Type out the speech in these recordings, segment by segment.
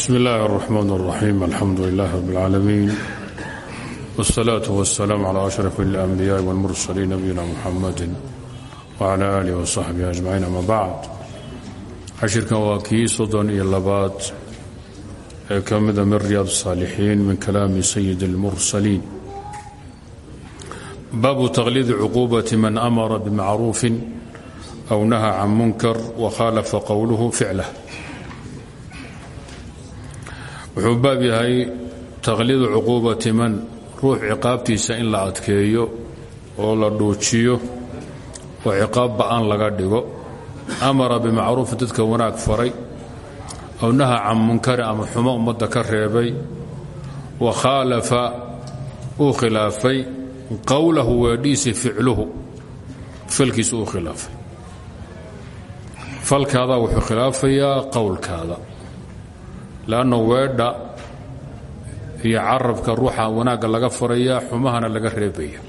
bsm اllahi الرحmn الرaxيim alxamdu لlah rb اlcaalamiin wالsalaaة wالsalaam عlى أشhrف الأnbiyaaءi wاlmursaliin nabiyina mxamadi wعlى alih وصaxbihi أجmaciin ama bacd cashirkan waa kii soddon iyo labaad ee ka mida min ryaad الصaalixiin min kalaami sayid اlmursaliin baabu taqliidi cuqubaةi man amara bmacruufi أw naha can munkar wkhalafa qowluhu ficlah wuxuu baab yahay taqliidu cuquubati man ruux ciqaabtiisa in la adkeeyo oo la dhuujiyo oo ciqaab ba'an laga dhigo. Amara bimacruufi dadka wanaag faray aw naha can munkari ama xumo ummadda ka reebay. Wa khaalafa uu khilaafay. Qowlahu weedhiisi ficluhu falkiisa uu khilaafay. Falkaadaa wuxuu khilaafayaa qowlkaada lanno weedha iyo carabka ruuxa wanaagga laga faraya xumahana laga reebaya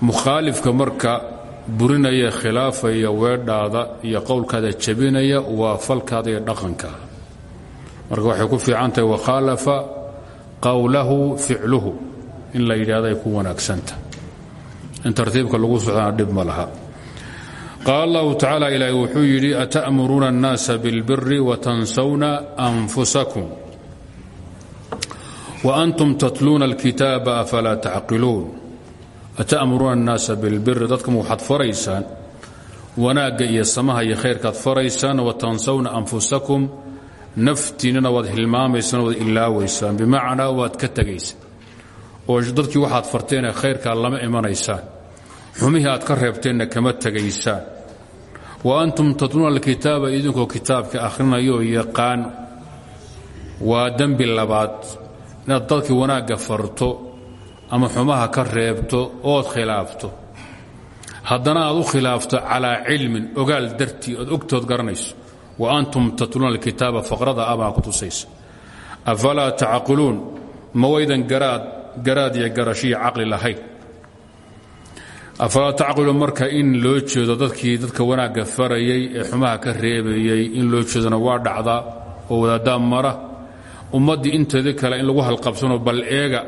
mukhaalifka marka burinaya khilaafaya weedhaada iyo qowlkaada jabinaya waa falkaada iyo dhaqankaada marka waxay ku fiican tahay wakhaalafa qowlahu ficluhu in la yidhahdo ay ku wanaagsanta in tartiibka lagu socdana dhib ma laha qaal allahu tacaala ilaahi wuxuu yidhi ata'muruuna annaasa bilbiri watansawna anfusakum waantum tatluuna alkitaaba afalaa tacqiluun ata'muruuna annaasa bilbiri dadkama waxaad faraysaan wanaagga iyo samaha iyo khayrkaad faraysaan watansawna anfusakum naftiinnana waad hilmaamaysaan waad ilaawaysaan. Bimacnaa waad ka tegaysaan oo dadkii waxaad farteenee khayrkaa aad ka reebteenna kama tegaysaan wa antum tatluuna alkitaaba idinkoo kitaabka akhrinayoo yaqaan waa dembi labaad inaad dadkii wanaagga farto ama xumaha ka reebto ood khilaafto haddana aad u khilaafto calaa cilmin ogaal dartii ood ogtood garanayso wa antum tatluuna alkitaaba faqrada abaa ku tusaysa afalaa tacqiluun ma waydan garaad iyo garashiyo caqli lahayn afalaa tacqilu marka in loo jeedo dadkii dadka wanaagga farayay ee xumaha ka reebayay in loo jeedona waa dhacdaa oo wadaaddaa mara. Ummaddii inteeda kale in lagu halqabsano bal eega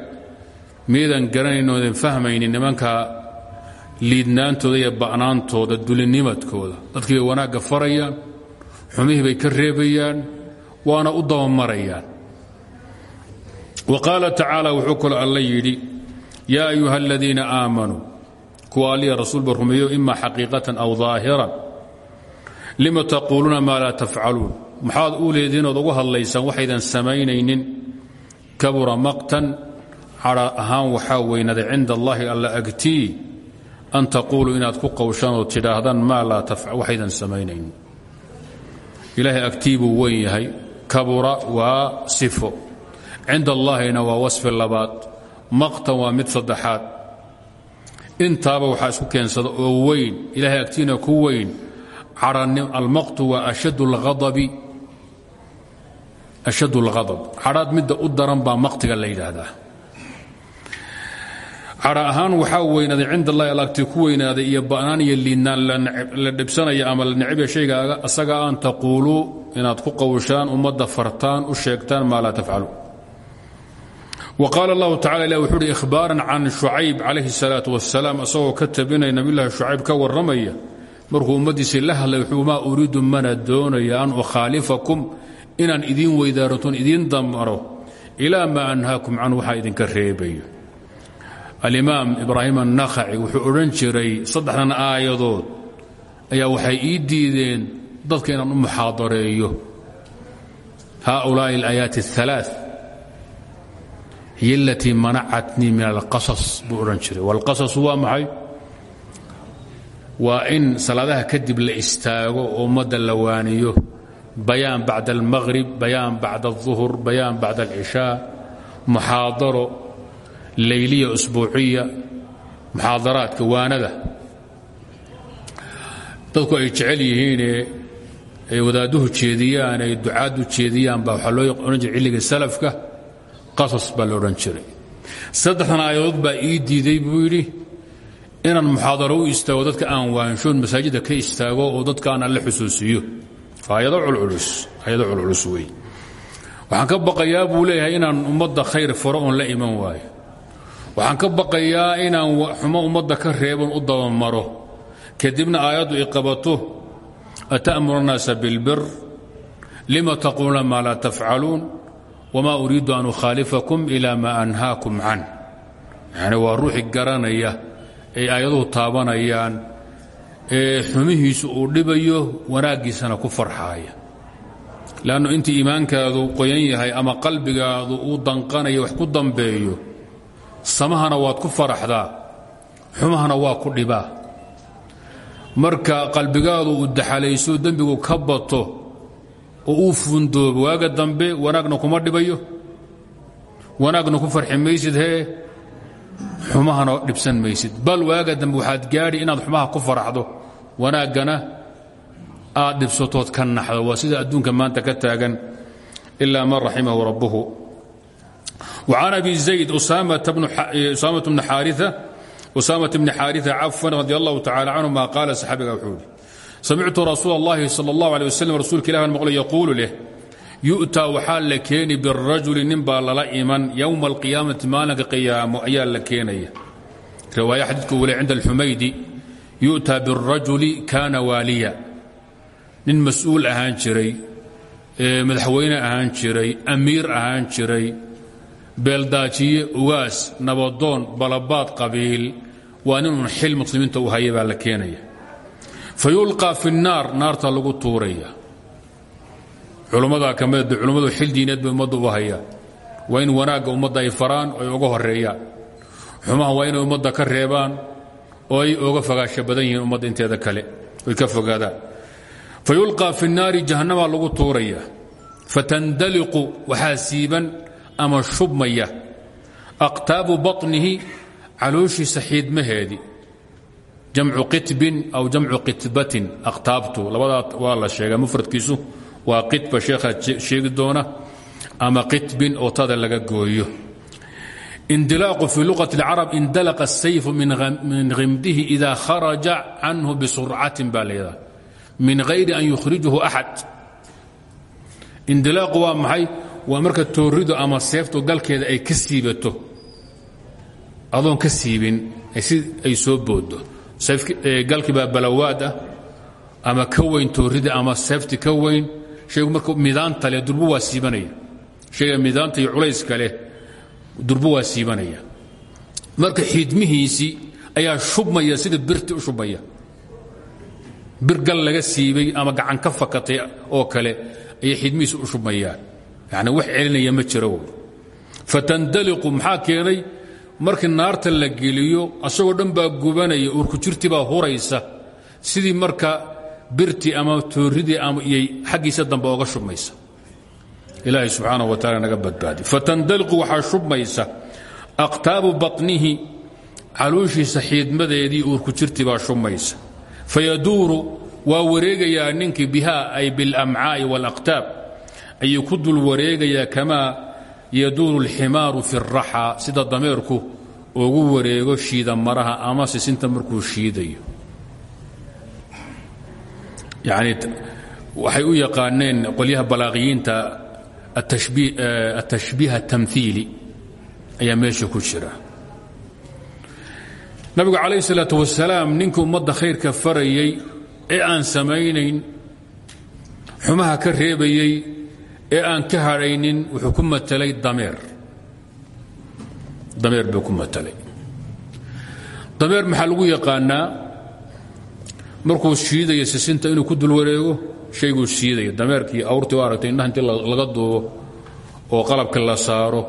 miidan garanayn oodan fahmaynin nimanka liidnaantooda iyo ba'naantooda dulinimadkooda dadkii bay wanaagga farayaan xumihii bay ka reebayaan waana u dabamarayaan wa qaala tacaala wuxuu kaloo alla yidhi yaa ayuha aladiina aamanuu kuwa alliya rasuulba rumeeyo ima xaqiiqatan aw daahiran lima taquuluuna maa laa tafcaluun? Maxaad u leediin ood ugu hadlaysaan waxaydan samaynaynin. Kabura maqtan cadha ahaan waxaa weynaaday cinda allaahi alla agtii an taquuluu inaad ku qowshaan oo tidhaahdaan maa laa waxaydan samaynaynin. Ilaahay agtii buu weyn yahay. Kabura waa sifo. Cinda allaahina waa wasfi labaad. Maqtan mid saddexaad intaaba waxaa isku keensada oo weyn ilaahay agtiina ku weyn. Almaqtu waa ashad اlghadabi cadhaad midda u daran baa maqtiga la yidhaahdaa. Cadha ahaan waxaa weynaaday cinda allahi alagti ku weynaaday iyo ba'naan iyo liidnaan la dhibsanaya ama la necbya shaygaaga asaga an taquuluu inaad ku qowshaan ummadda fartaan u sheegtaan maa laa tafcalu wa qaala allahu tacala ilah wuxuu uhi ihbaaran can shucayb calayhi الsalaaة wasalaam asagoo ka tabinaya nabiyulahi shucayb ka warramaya markuu ummaddiisii la hadlay wuxuu maa uriidu mana doonaya an ukhaalifakum inaan idiin weydaarantoon idiin damaro ilaa maa anhaakum can waxaa idinka reebayo alimaam ibraahim annakhaci wuxuu odhan jiray saddexdan aayadood ayaa waxay ii diideen dadka inaan u muxaadareeyo haaulaa'i alaayaati اhalaaث hiy alatii manacatnii min alqasas buu odhan jiray. Wاlqasasu waa maxay? Waa in salaadaha kadib la istaago oo ummadda la waaniyo bayaan bacda almaqrib bayaan bacda alظuhur bayaan bacda alcishaa muxaadaro leyliya usbuuciya muxaadaraadka waanada. Dadku ay jecel yihiinee ay wadaadduhu jeediyaan ay ducaaddu jeediyaan baa waxaa loo odhan jiray xilliga salafka qasas baa la odhan jiray. Saddexdan baa ii diiday buu yidhi inaan muxaadaro u istaago dadka aan waanshoon masaajidda ka istaago oo dadkaan aan la xusuusiyo. Ayado ayado culculus wey waxaan ka baqayaa buu leeyahay inaan ummadda khayr faro oon la iman waayo. Waxaan ka baqayaa inaan xumo ummadda ka reeboon u dabamaro. Kadibna ayadu i qabato ata'muru naasa bilbir lima taquuluna maa la tafcaluun wma uriidu an ukhaalifakum ila ma anhaakum can yani waa ruuxi garanaya ay aayaduhu taabanayaan ee xumihiisu uu dhibayo wanaaggiisana ku farxaaya leannu intii iimaankaadu qoyan yahay ama qalbigaadu uu danqanayo wax ku dambeeyo samahana waad ku faraxdaa xumahana waa ku dhibaa marka qalbigaadu uu daxalayso dembigu ka bato oo uu fundoobo waaga dambe wanaagna kuma dhibayo wanaagna ku farxi maysid hee xumahana dhibsan maysid bal waaga dambe waxaad gaadhi inaad xumaha ku faraxdo wanaaggana aad dhibsatood ka naxdo waa sida adduunka maanta ka taagan ilaa man raximahu rabbuhu وعن أبي زيد أسامة بن, أسامة بن حارثة أسامة بن حارثة عفوا رضي الله تعالى عنهما قال صحابي وحولي samictu rasuul اllahi salى اllahu alيه waslm rasuulka ilah maqlo yaquulu leh yu'taa waxaa la keeni birajuli nin baa lala iman yowma alqiyaamati maalinka qiyaamo ayaa la keenaya riwaaya xadiidku wale cinda alxumaydi yu'taa birajuli kaana waaliya nin mas-uul ahaan jiray madaxweyne ahaan jiray amiir ahaan jiray beeldaajiye ugaas nabadoon balabaad qabiil waa ninun xil muslimiinta u haya baa la keenaya fayulqaa fi naar naarta lagu tuuraya. Culummadaa ka mid culummadu xil diineed bay ummadda u hayaan. Waa in wanaagga umada ay faraan ay uga horeeyaan xumaha waa inay ummadda ka reebaan oo ay oga fogaasho badan yihiin ummadda inteeda kale. Oy ka fogaadaan. Fayulqaa fi naari jahannamaa lagu tuuraya. Fatandaliqu waxaa siiban ama shubmaya. Aqtaabu baطnihi calooshiisa xiidmaheedii jamcu qitbin aw jamcu qitbatin aqtaabtu labadaa waa la sheega mufradkiisu waa qitba sheekhaa sheegi doona ama qitbin oo tada laga gooyo indilaaqu fii luqati اlcarab indalaqa الsayfu min himdihi ida kharaja canhu bisurcatin baa layidhaha min hayri an yukhrijahu axad indilaaqu waa maxay waa marka tooridu ama seeftu galkeeda ay ka siibato adoon ka siibin si ay soo boodo galkii baa balawaad ah ama ka weyn toorida ama seefti ka weyn shaygu marka midaanta leh durbu waa siibanaya. Shayga midaanta iyo culayska leh durbu waa siibanaya. Marka xiidmihiisii ayaa shubmaya sida birti u shubmaya. Bir gal laga siibay ama gacan ka fakatay oo kale ayay xiidmihiisi u shubmayaan. Yani wax celinaya ma jiro. Fatandaliqu maxaa keenay markii naarta la geliyo asagoo dhan baa gubanaya uurkujirti baa huraysa sidii marka birti ama tooridii iyay xaggiisa dambe oga shubmaysa ilaahay subxaanaه wa taala naga badbaadi fatandaliqu waxaa shubmaysa aqtaabu baطnihi calooshiisa xiidmadeedii uurkujirti baa shubmaysa fayaduuru waa wareegayaa ninkii bihaa ay biاlamcaa'i wاlaqtaab ayuu ku dul wareegayaa kamaa yaduuru اlximaaru fi الraxa sida dameerku ugu wareego shiida maraha ama sisinta markuu shiidayo. Yani waxay u yaqaaneen qolyaha balaaqiyiinta atashbiih atamhiili ayaa meesha ku jira. Nabigu calayh isalaatu wasalaam ninkii ummadda khayrka farayey ee aan samaynayn xumaha ka reebayey ee aan ka hadhaynin wuxuu ku matelay dameer dameer buu ku matelay dameer maxaa lagu yaqaanaa? Markuu shiidaya sisinta inuu ku dul wareego shayguu shiidaya dameerkii awrtii u aragtay indhaha laga duubo oo qalabka la saaro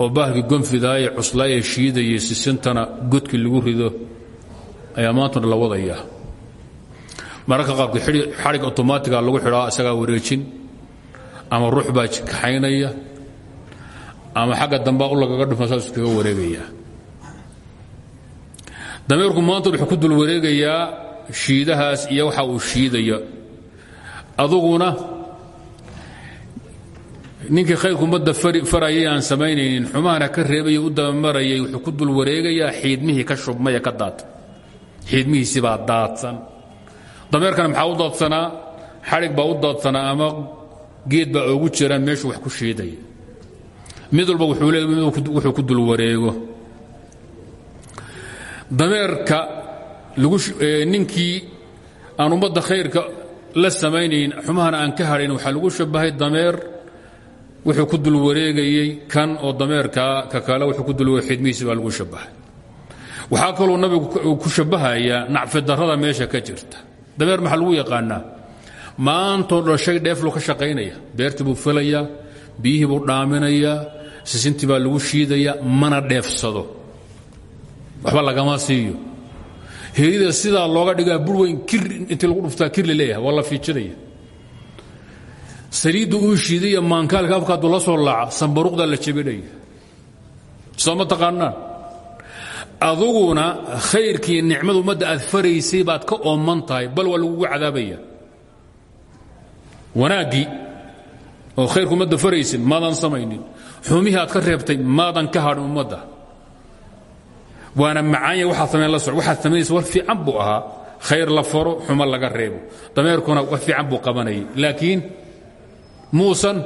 oo bahalkii gonfidaaye cuslaaye shiidaya sisintana godkii lagu rido ayaa maantuna la wadayaa mararka qaarkood xadhig otomaatiga lagu xidhaa isagaa wareejin ama ruux baa kaxaynaya ama xagga dambaa u lagaga dhufma saas kaga wareegaya. Dameerku maanta wuxuu ku dul wareegayaa shiidahaas iyo waxa uu shiidaya aduguna ninkii khayrku ummadda farayay aan samaynaynin xumahana ka reebaya u dabamarayay wuxuu ku dul wareegayaa xiidmihii ka shubmaya ka daata xiidmihiisibaa daadsan. Dameerkana maxaa u daadsanaa? Xadhig baa u daadsanaa ama geed baa oogu jiraan meeshuu wax ku shiidaya mid walba wuxuu ku dul wareego. Dameerka ninkii aan ummadda khayrka la samaynayn xumahana aan ka hadhayn waxaa lagu shabahay dameer wuxuu ku dul wareegayey kan oo dameerkaa ka kale wuxuu ku dul xidmihiisi lagu shabahay waxaa kaloo nabigu ku shabahayaa nacfidarrada meesha ka jirta. Dameer maxaa lagu yaqaanaa? Maantoo dhashay dheeflu ka shaqaynaya beertii buu filayaa biyihii buu dhaaminayaa sisintii baa lagu shiidayaa mana dheefsado. Waxba lagama siiyo. Herida sidaa looga dhigaa burweyn intii lagu dhuftaa kir la leeyahay waa la fiijinaya saliidda uu shiidaya maankaalka afkaadu la soo laaca sambaruqdaa la jebinaya. Soo ma aduguna khayrkii nicmada ummadda aad faraysay baad ka ooman tahay bal waa lagugu cadaabaya. Wanaaggii oo khayrka ummadda faraysin maadan samaynin xumihii aad ka reebtay maadan ka hadhin ummadda. Waana macaanya waxaad samayn la soc waxaad samaynaysa war fiican buu ahaa. Khayr la faro xumo laga reebo. Dameerkuna wax fiican buu qabanayay. Laakiin muusan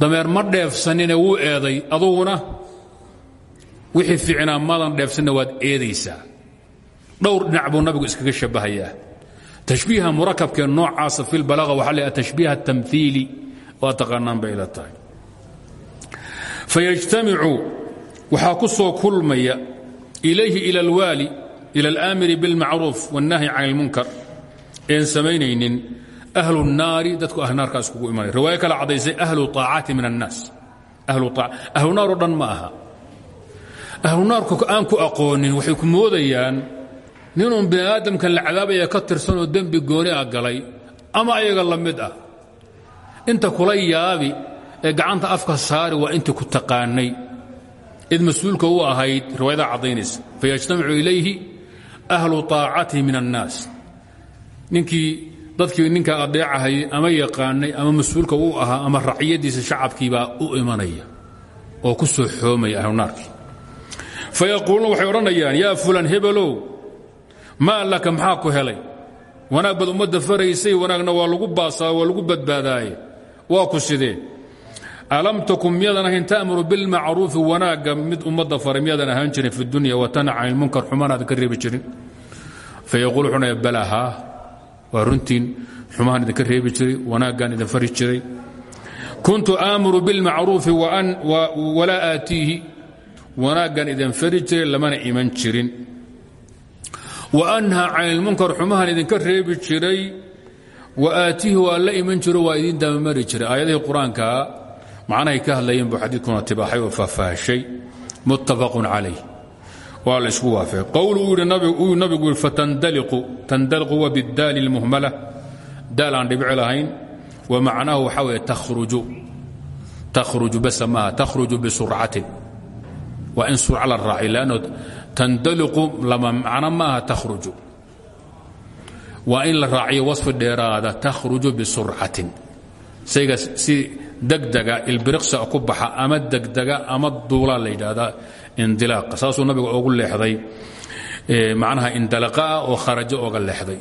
dameer ma dheefsanine wuu eeday. Aduguna wixii fiicnaa maadan dheefsanna waad eedaysaa. Dhowr dhinac buu nabigu iskaga shabbahayaa tashbiiha murakabkee noocaasa fi lbalaaqa waxaa leeyaha tashbiiha tamhiili waa taqaanaan bay ila tahay fayajtamicu waxaa ku soo kulmaya ilayhi ila alwaali ila alaamiri biاlmacruuf wاnnahyi can اlmunkar een samaynaynin ahlu الnaari dadku ahlunaarkaa iskugu imanaya riwaayo kale caddaysay ahlu طaacati min الnaas ahlu naar oo dhan ma aha ahlu naarku aan ku aqoonin waxay ku moodayaan ninuun bini aadamkan la cadaabaya ka tirsanoo dembi gooni a galay ama ayaga la mid ah inta kula yaabi gacanta afka saari waa intii ku taqaanay. Id mas'uulka u ahayd riwaayada caddaynaysa fayajtamicu ilayhi ahlu aacatihi min annaas. Ninkii dadkii ninka adeecahayay ama yaqaanay ama mas'uulka u ahaa ama racyadiisa shacabkiibaa u imanaya oo ku soo xoomaya ahlunaarkii. Fayaquuluuna waxay odhanayaan yaa fulan hebelow maa laka maxaa helay? Wanaag baad ummadda faraysay wanaagna waa lagu baasaa waa lagu badbaadaaye waa ku sidee? Alam takun miyadan ahayn ta'muru bilmacruufi wanaagga mid ummadda faray miyadan jirin fi dunya watanac can ilmunkar xumaanaadan ka jirin. Fayaquul wuxuu dhaya bala haa waa runtiin xumahaan idinka reebi jiray wanaaggaan idin fari jiray. Kuntu aamuru bilmacruufi walaa aatiihi. Wanaaggan idin fari jiray lamana iman jirin. Wa anhaa can ilmunkar xumahan idinka reebi jiray. Wa aatiihi waa la iman jiro waa idin dabamari jiray. Aayadihii qur'aankaa macnahay ka hadlayeen buu xadiidkuna tibaaxay oo faahfaahshay. Muttafaqun calayh. Waa la isku waafaqay. Qowl uu nabigu yidhi fatandaliqu tandaliqu wa bidaali lmuhmala daal aan dhibici lahayn. Wa macnaahu waxaa weeye takhruju. Takhruju basa maaha takhruju bisurcatin waa in surca la raacay lanno tandaliqu lama macno maaha takhruju. Waa in la raaciyo wasfi dheeraada takhruju bisurcatin sayga si degdega ilbiriqsa ku baxa ama degdega ama duulaa la yidhaahdaa indilaaqa. Saasuu nabiga ogu leexday macnaha indalaqaa oo kharajo oga leexday.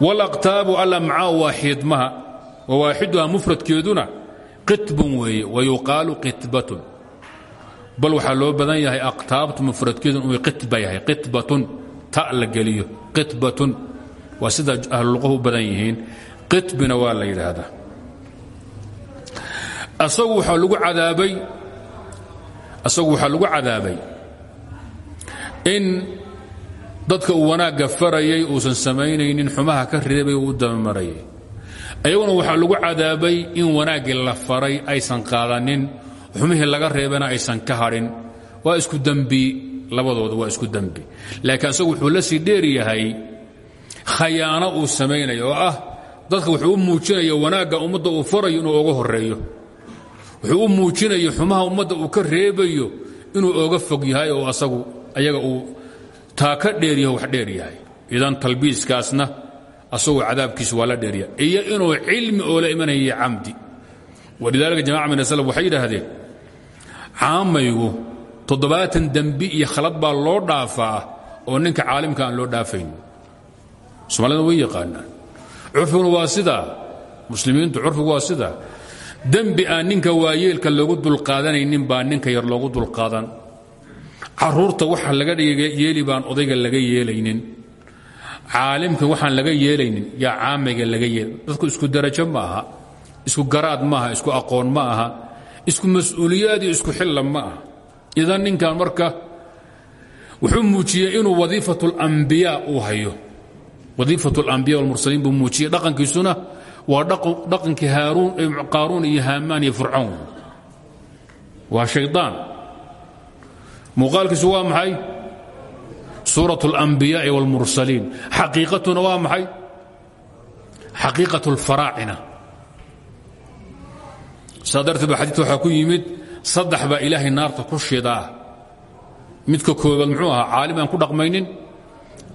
Walaqtaabu alamcaa waa xiidmaha wawaaxiduha mufradkeeduna qitbun weeye wayuqaalu qitbatun. Bal waxaa loo badan yahay aqtaabtu mufradkeedu inuu qitba yahay qitbatun ta la geliyo qitbatun. Waa sida ahluluqahu u badan yihiin qitbina waa la yidhaahdaa asagu waxaa lagu cadaabay. Asagu waxaa lagu cadaabay. In dadka uu wanaagga farayay uusan samaynaynin xumaha ka reebay uu u dabamarayay ayaguna waxaa lagu cadaabay in wanaaggii la faray aysan qaadanin. Xumihii laga reebana aysan ka hadhin. Waa isku dembi labadooda waa isku dembi laakiin asagu wuxuu la sii dheer yahay. Khayaano uu samaynayo oo ah dadka wuxuu u muujinaya wanaagga ummadda uu farayo inuu oga horeeyo wuxuu u muujinaya xumaha ummadda uu ka reebayo inuu oga fog yahay oo asagu ayaga uu taa ka dheeryaho wax dheer yahay. Idan talbiiskaasna asagoo cadaabkiisa waa la dheeryahay iyo inuu cilmi oo la imanaya camdi. Walidaalika jamaca min aslm waxay yidhaahdeen caamaygu toddobaatan dembi iyo khalad baa loo dhaafaa oo ninka caalimka aan loo dhaafayn soomaalida way yaqaanaan. Curfiguna waa sidaa. Muslimiintu curfigu waa sida dembi aan ninka waayeelka loogu dulqaadanaynin baa ninka yar loogu dulqaadan caruurta waxa laga yeeli baan odayga laga yeelaynin caalimka waxaan laga yeelaynin yaa caamiga laga yeel dadku isku darajo ma aha isku garaad ma aha isku aqoon ma aha isku mas-uuliyaad iyo isku xilla ma aha idan ninkan marka wuxuu muujiyey inuu wadiifat اlambiyaa uu hayo wadiifat اlambiya wاlmursaliin buu muujiyey dhaqankiisuna waa dhaqankii qaaruun iyo haamaan iyo fircawn waa shayطaan muuqaalkiisu waa maxay suuraة اlأnbiyaaءi wاlmursaliin xaqiiqatuna waa maxay xaqiiqaة اlfaraacina saa darteed ba xadiidka waxaa ku yimid saddex baa ilaahay naarta ku shidaa midka koobaad muxuu ahaa caalim aan ku dhaqmaynin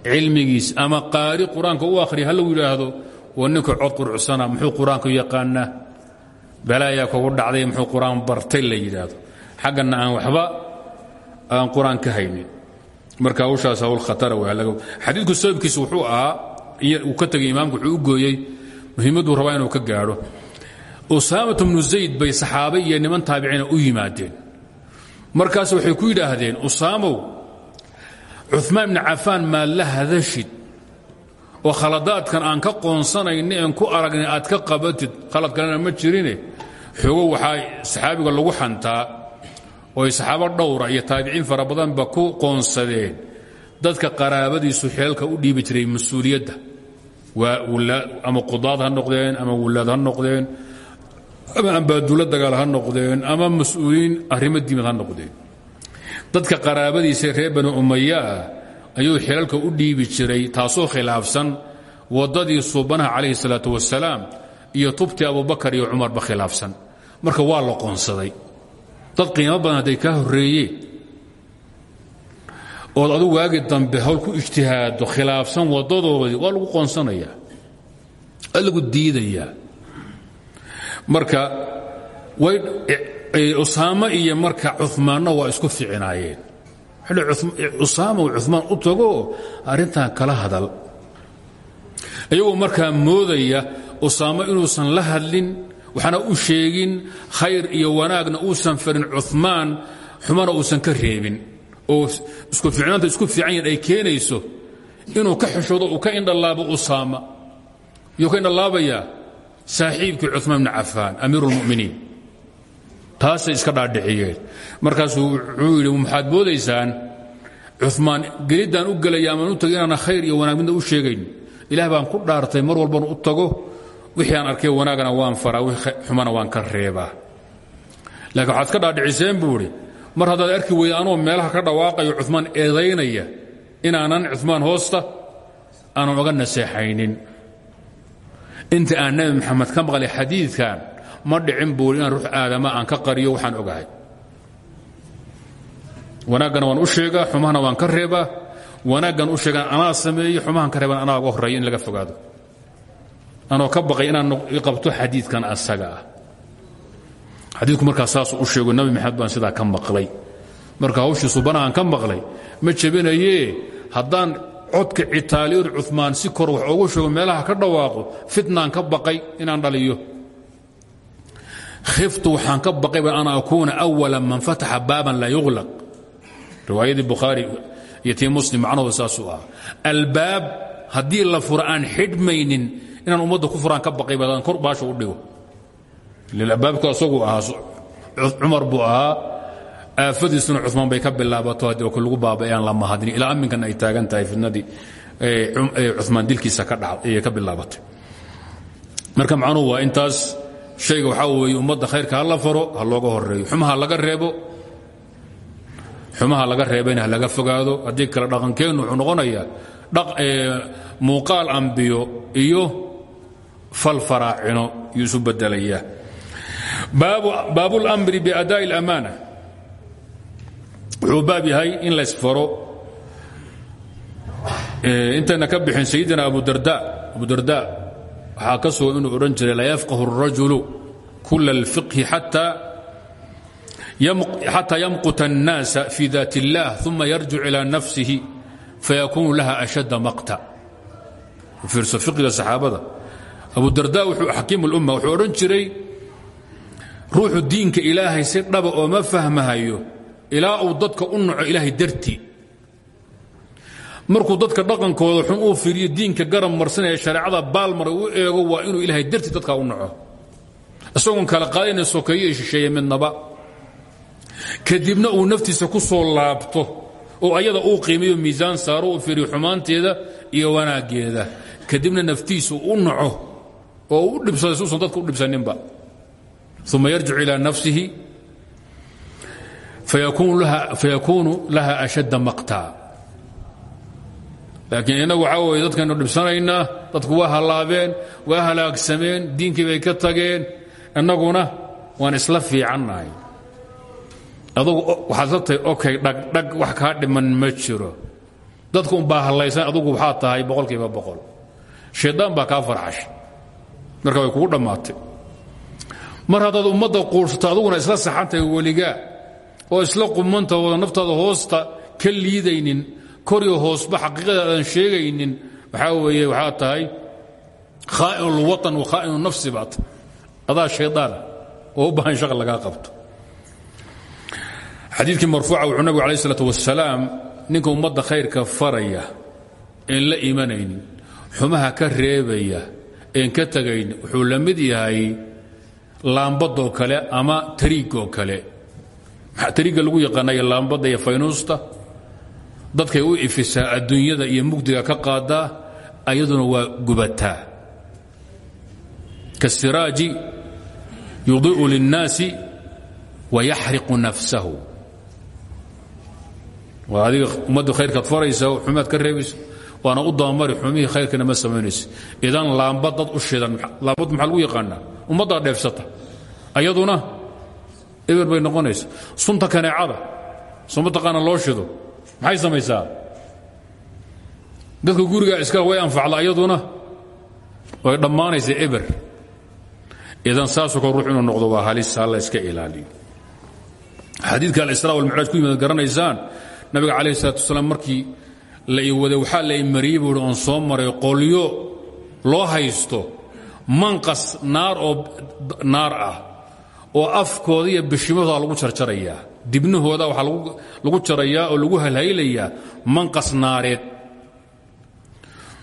cilmigiis ama qaari qur-aanka u akhriya ha lagu yidhaahdo waa ninka cod qurucsana muxuu qur'aanku yaqaanaa balaayaa kugu dhacday muxuu qur'aan bartay la yidhaahdo. Xaggana aan waxba aan qur'aan ka haynin. Marka hawshaas hawl khatara xadiidku sababkiisa wuxuu ahaa uu ka tegay imaamku wuxuu u gooyey muhiimadduu rabaa inuu ka gaadho. Usaamat bnu zayd bay saxaabe iyo niman taabiciina u yimaadeen. Markaas waxay ku yidhaahdeen usaamow cumaan ibni cafaan maa la hadashid oo khaladaadkan aan ka qoonsanayni en ku aragnay aad ka qabatid khalad kalena ma jirine. Xoogo waxaa saxaabiga lagu xantaa ooy saxaabo dhowra iyo taabiciin fara badanba ku qoonsadeen. Dadka qaraabadiisu xeelka u dhiibi jiray mas'uuliyadda. Ama qudaad ha noqdeen ama wulaad ha noqdeen ama ambaaduulo dagaal ha noqdeen ama mas'uuliin arrimo diimad ha noqdeen. Dadka qaraabadiisa reer bani umaya ah ayuu xilalka u dhiibi jiray taasoo khilaafsan waddadii suubanaha calayhi salaatu wasalaam iyo tubtii abubakar iyo cumarba khilaafsan. Marka waa la qoonsaday. Dad qiimo badan hadday kaa horreeyeen ood adu waagi dambe hawl ku ijtihaado khilaafsan waddadoodii waa lagu qoonsanayaa. Waa lagu diidayaa. Marka usaamo iyo marka cumaanna waa isku ficinaayeen usaama cumaan u tago arrintan kala hadal. Iyagoo markaa moodaya usaamo inuusan la hadlin waxna u sheegin khayr iyo wanaagna uusan farin cumaan xumana uusan ka reebin. Oo isku ficnaanta isku fiicanyan ay keenayso inuu ka xishoodo uu ka indhalaabo usaama yuu ka indhalaabayaa saaxiibkii cumaan bni cafaan amiiru اlmuminiin taasay iska dhaadhiciyeen markaasuu wuxuu yidhi maxaad moodaysaan cumaan geliddaan u gelaya amaan u tago inaana khayr iyo wanaag u sheegayn? Ilaah baan ku dhaartay mar walbana u tago. Wixii aan arkay wanaagana waan faraa wixii xumana waan ka reebaa. Laakiin waxaad ka dhaadhiciseen buu mar haddaad arki weyda anoo meelaha ka dhawaaqayo cumaan eedaynaya inaanan cumaan hoosta aanan oga naseexaynin. Inta aan nebi maxamed ka maqlay xadiidkan ma dhicin buuri inaan ruux aadama aan ka qariyo waxaan ogahay. Wanaaggana waan u sheegaa xumahana waan ka reebaa. Wanaaggan u sheegaan anaa sameeye xumahan ka reebaan anaa uga in laga fogaado. Anoo ka baqay inaan qabto xadiidkan asaga ah. Xadiidku markaa u sheego nabi maxamed baan sidaa ka maqlay. Marka hawshii subanahaan ka maqlay. Ma jebinayee haddaan codka citaaliyood cumaan si kor wax oogu sheego meelaha ka dhawaaqo fitnaan ka baqay inaan dhaliyo khiftu waxaan ka baqayba an akuuna awala man fataxa baaban laa yuqlaq. Riwaayadii bukhaari iyo tii muslim macnahooda saasuu ah albaab haddii la fura aan xidhmaynin inaan ummadda ku furaan ka baqay badaan kor baasha u dhigo. Albaabku asagu ahaa cumar buu ahaa. Aafadiisuna cumaan bay ka bilaabato haddii k lagu baaba'ayaan la mahadin ilaa amminkan ay taagan tahay fitnadii cumaan dilkiisa ka bilaabatay. Marka macnuhu waa intaas shayga waxaa weeye ummadda khayrka la faro ha looga horeeyo xumaha laga reebo xumaha laga reebayna ha laga fogaado. Haddii kale dhaqankeennu wuxuu noqonayaa muuqaal ambiyo iyo fal faraacino yuu isu bedelayaa baabulamri biadaa'i اlamaana wuxuu baab yahay in laysfaro intayna ka bixin sayidina abudarda abudarda waxaa ka sugan inuu odhan jiray laa yafqahu الrajulu kula اlfiqhi xataa yamquta الnaasa fi daat اllah ثuma yarjic ilى nafsihi fayakunu laha ashadda maqta fiirso fiqiga saxaabada abudarda wuxuu xakiim ulumma wuxuu odhan jiray ruuxu diinka ilaahay si dhaba ooma fahmahayo ilaa uu dadka u naco ilaahay dartii markuu dadka dhaqankooda xun uu fiiriyo diinka garab marsan ee shareecada baalmara u eego waa inuu ilaahay dartii dadka u naco. Isagoon kala qaadayna sokeeye shisheeye midnaba. Kadibna uu naftiisa ku soo laabto oo ayada uu qiimayo miisaan saaro uu fiiriyo xumaanteeda iyo wanaaggeeda. Kadibna naftiisu u naco oo u dhibsaday suusan dadka u dhibsaninba uma yarjic ilى nafsihi fayakuunu laha ashadda maqta laakiin innagu waxaa weye dadkaynu dhibsanaynaa dadku waa hallaabeen waa halaagsameen diinkii bay ka tageen innaguna waan isla fiicannahay. Adugu waxaad la tahay okay dhagdhag wax kaa dhiman ma jiro. Dadku umbaa hallaysan adugu waxaa tahay boqolkiiba boqol. Shaydaan baa kaa farxashay marka way kugu dhammaatay. Mar haddaad ummadda quursato aduguna isla saxantahay weligaa oo isla qumanta wada naftaada hoosta ka liidaynin koriyo hoosba xaqiiqada aadan sheegaynin waxaa weeye waxaa tahay khaa'inulwatan wa khaa'inu nafsi baat adaa shaydaana oo u baahan shaq qabto. Xadiidkii marfuuca wuxuu nabigu alayh isalaat wasalaam ninka ummadda khayrka faraya een la imanaynin xumaha ka reebaya een ka tagayn wuxuu la yahay laambadoo kale ama tariigoo kale. Tariigga lagu yaqaanaya laambadda iyo faynuusta dadkay u ifisaa adduunyada iyo mugdiga ka qaadaa ayaduna waa gubataa. Kasiraaji yudiu linnaasi wayaxriqu nafsahu. Waa adiga ummadda khayrkaad faraysa xumaad ka reebaysa waana u dabamari xumihii khayrkana ma samaynaysa idan laambad dad u shidan laambad maxaa lagu yaqaanaa? Ummaddaa dheefsata. Ayaduna eber bay noqonaysa. Sunta kaneecada soo mataqaana loo shido maxay samaysaa? Dadka guriga iska way anfacda ayaduna way dhammaanaysa eber. Idan saasoo kale ruux inuu noqdo waa halis halla iska ilaaliyo. Xadiidka alisra walmicraaj ku yimid garanaysaan nabiga calayh salatu wasalaam markii la i waday waxaa la i mariyey buu oon soo maray qolyo loo haysto manqas naar oo naar ah oo afkooda iyo bishimadooda lagu jarjarayaa dibnahooda waxaa lagu jarayaa oo lagu halhaylayaa manqas naareed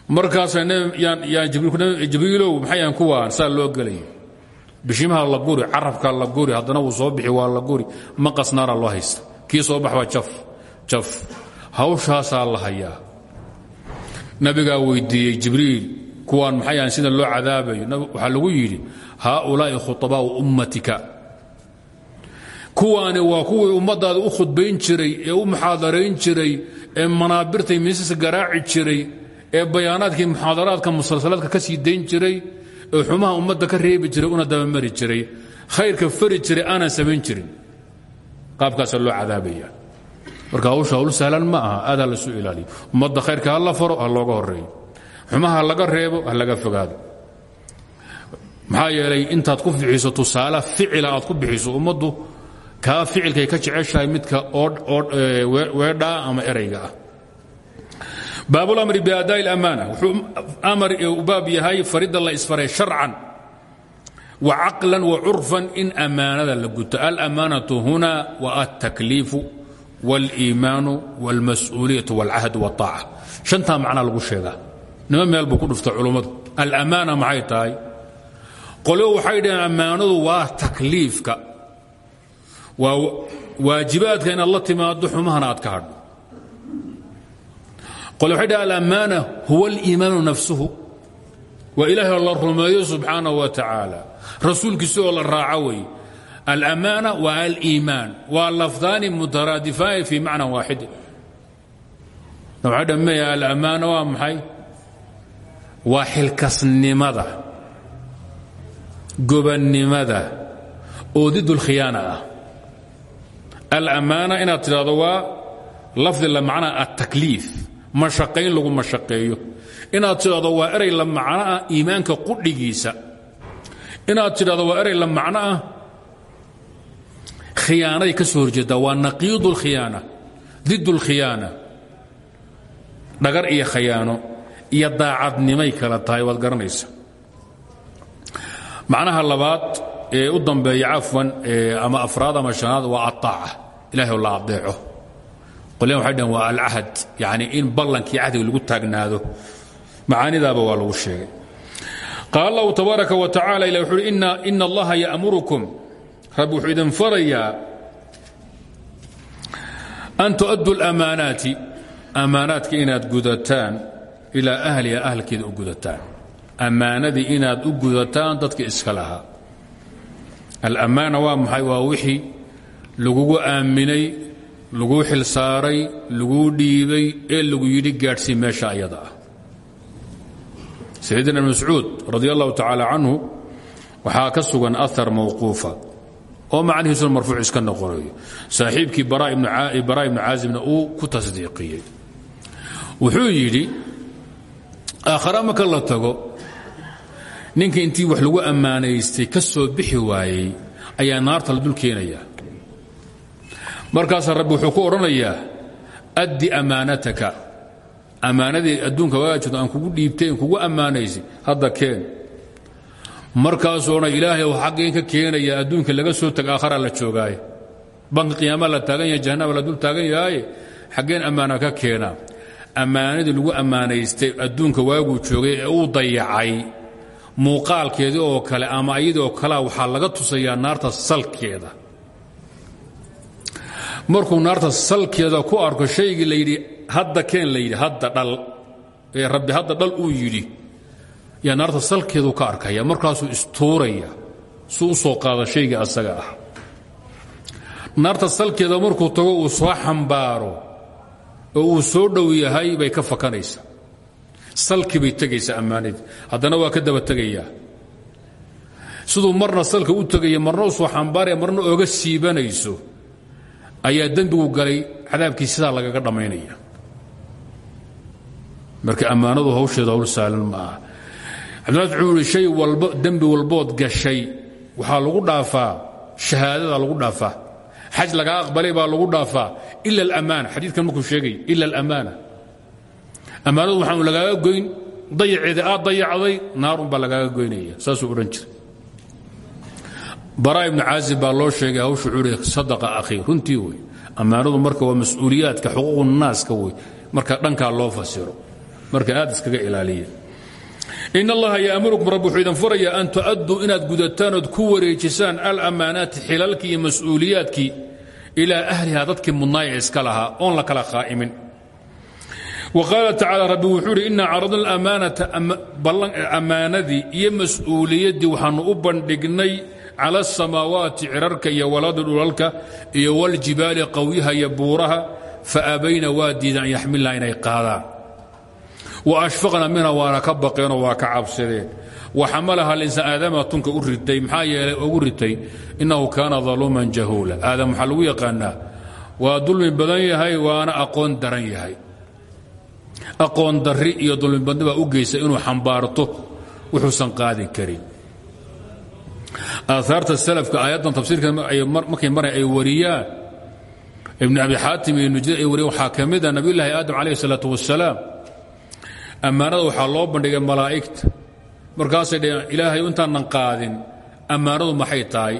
markaasaa yaan jibriilow maxayaan kuwaan saa loo gelaya bishimaha la guri carabkaa la guri haddana wuu soo bixi waa la guri manqas naaraa loo haysta. Kii soo bax waa jaf jaf. Hawshaasaa la hayaa. Nabigaa weydiiyey jibriil kuwaan maxay ahan sida loo cadaabayo? Waxaa lagu yidhi haaulaa'i khuطabaa'u ummatika kuwaani waa kuwii ummadaada u khudbayn jiray ee u muxaadarayn jiray ee manaabirtay miisaska garaaci jiray ee bayaanaadkii muxaadaraadka musalsalaadka ka sii dayn jiray ee xumaha ummadda ka reebi jiray una dabamari jiray. Khayrka fari jiray aanan samayn jirin. Qaabkaasaa loo cadaabaya. Marka hawsha hawl sahlan ma aha aad ha lasu ilaaliyo ummadda khayrka ha faro ha looga horeeyo xumaha ha laga reebo laga fogaado. Maxaa yeelay intaad ku bixiso tusaale ficila aad ku bixiso ummaddu kaa ficilkay ka jeceshahay midka weedhaa ama erayga ah baabulamri biadaa'i اlamaana wuxuu amar u baab yahay faridda la isfaray sharcan wa caqlan wa curfan in ammaanada la guto alamaanatu huna wa altakliifu wاliimaanu wاlmas-uuliyatu wاlcahd wاطaaca shantaa macnaa lagu sheegaa nima meel buu ku dhufta culummadu alamaana maxay tahay qolyo waxay dhaheen ammaanadu waa takliifka waa waajibaadka inaad la timaado xumahana aad ka hadho. Qole waxay dhahen alamaana huwa aliimaanu nafsuhu. Waa ilaahay oo la rumeeyo subxaanaه wa tacaala. Rasuulkiisi oo la raaco wey. Alamaana wa aliimaan. Waa lafdaani mutaraadifaani fii macna waaxidin waxay dhameeya alamaana waa maxay? Waa xilkasnimada. Gobannimada. Oo did اlkhiyaana ah alamaana inaad tidhahdo waa lafdi la macnaa atakliif mashaqayn lagu mashaqeeyo inaad tidhahdo waa eray la macno ah iimaanka qudhigiisa. Inaad tidhahdo waa eray la macno ah khiyaanaday ka soo horjeeddaa waa naqiidu اlkhiyaana did اlkhiyaana dhagar iyo khayaano iyo daacadnimay kala tahay waad garanaysa macnaha labaad ee u dambeeya cafwan ama afraad ama shanaad waa aaaca ilahay oo la adeeco qolyan waxay dhaheen waa alcahad in ballankii cahdiga lagu taagnaado. Macaanidaaba waa lagu sheegay. Qaal allahu tabaaraka wa tacala ilah wuxu uhi ina allaha ya'murukum. Rabbi wuxuu idin an tu'addu اlamaanaati ammaanaadka inaad gudataan ilaa ahliha ahlkeeda u gudataan. Ammaanadii inaad u gudataan dadka alammaana waa maxay? Waa wixii lagugu aaminay laguu xilsaaray laguu dhiibay ee lagu yidhi gaadhsii meesha ayada ah. Sayidina ibn mascuud radi allahu tacaala canhu waxaa ka sugan ahar mawquufa oo macnihiisuna marfuuc iska noqonayo saaxiibkii bara ibnu caazibna uu ku tasdiiqiyey. Wuxuu yidhi aakhara marka ninka intii wax lagu ammaanaystay ka soo bixi waayey ayaa naarta la dul keenayaa markaasaa rabbi wuxuu ku odhanayaa addi ammaanataka. Ammaanadii adduunka waajirto aan kugu dhiibtay aan kugu ammaanaysay hadda keen. Markaasuu odhan ilaahay ou xaggeen ka keenaya adduunka laga soo tag aakharaa la joogaaye. Banka qiyaama la taagan yahay jahannama la dul taagan yahaye xaggeen ammaana ka keenaa ammaanadii lagu ammaanaystay adduunka waaguu joogay ee uu dayacay muuqaalkeedii oo kale ama ayadii oo kalea waxaa laga tusayaa naarta salkeeda. Markuu naarta salkeeda ku arko shaygii la yidhi hadda keen la yidhi hadda dhal ee rabbi hadda dhal uu yidhi yaa naarta salkeedu ka arkaya markaasuu istuuraya suu u soo qaada shaygii asaga ah. Naarta salkeeda markuu tago uu soo xambaaro oo uu soo dhow yahay bay ka fakanaysaa salkii bay tegaysaa ammaanadii haddana waa ka daba tegayaa siduu marna salka u tegaya marna u soo xambaaraya marna oga siibanayso ayaa dembigu galay cadaabkii sidaa lagaga dhammaynaya. Marka ammaanadu hawsheeda hawl saalan ma aha. Ihi shay walba dembi walbood gashay waxaa lagu dhaafaa shahaadada lagu dhaafaa xaj lagaa aqbalay baa lagu dhaafaa ila alamaana xadiidkan markuu sheegay ila alamaana ammaanadu waxaanu lagaaga goyn dayaceeda aad dayacday naarun baa lagaaga goynaya. Saasuu odhan jiray. Bara ibnu caazib baa loo sheegay hawshu wuxuu sadaqa akhii runtii wey. Ammaanadu waa mas'uuliyaadka xuquuqu naaska wey. Marka dhankaa loo fasiro. Marka aad iskaga ilaaliya in allaha yaamurukum rabbi wuxuu idin furayaa an tu'adduu inaad gudataan ood ku wareejisaan alammaanaati xilalkii iyo mas'uuliyaadkii ilaa ahliha dadkii mudnaaya wa qaala tacaala rabbi wuxuu idhi inaa caradna alamaanata ammaanadii iyo mas'uuliyaddii waxaannu u bandhignay cala asamaawaati cirarka iyo waladi dhulalka iyo waljibaali qawyaha iyo buuraha fa abayna waa diidaan an yaxmilnaha inay qaadaan wa ashfaqna minha waana ka baqeenoo waa ka cabsadeen wa xamalaha alinsaan aadama tunka u ritay maxaa yeelay ugu ritay waa dulmi badan yahay waana aqoon daran yahay aqoon darri iyo dulmibadni u geysa inuu xambaarto wuxuusan qaadi karin. Aahaarta salafka aayaddan tafsiirka markay maray ay wariyaan. Ibn abi xaatim iyo nujda ay wariyaan. Waxaa ka mid a nabiyullaahi aadam calayh isalaatu wasalaam ammaanada waxaa loo bandhigay malaa'igta. Markaasay dhaheen ilaahay intaanan qaadin ammaanadu maxay tahay?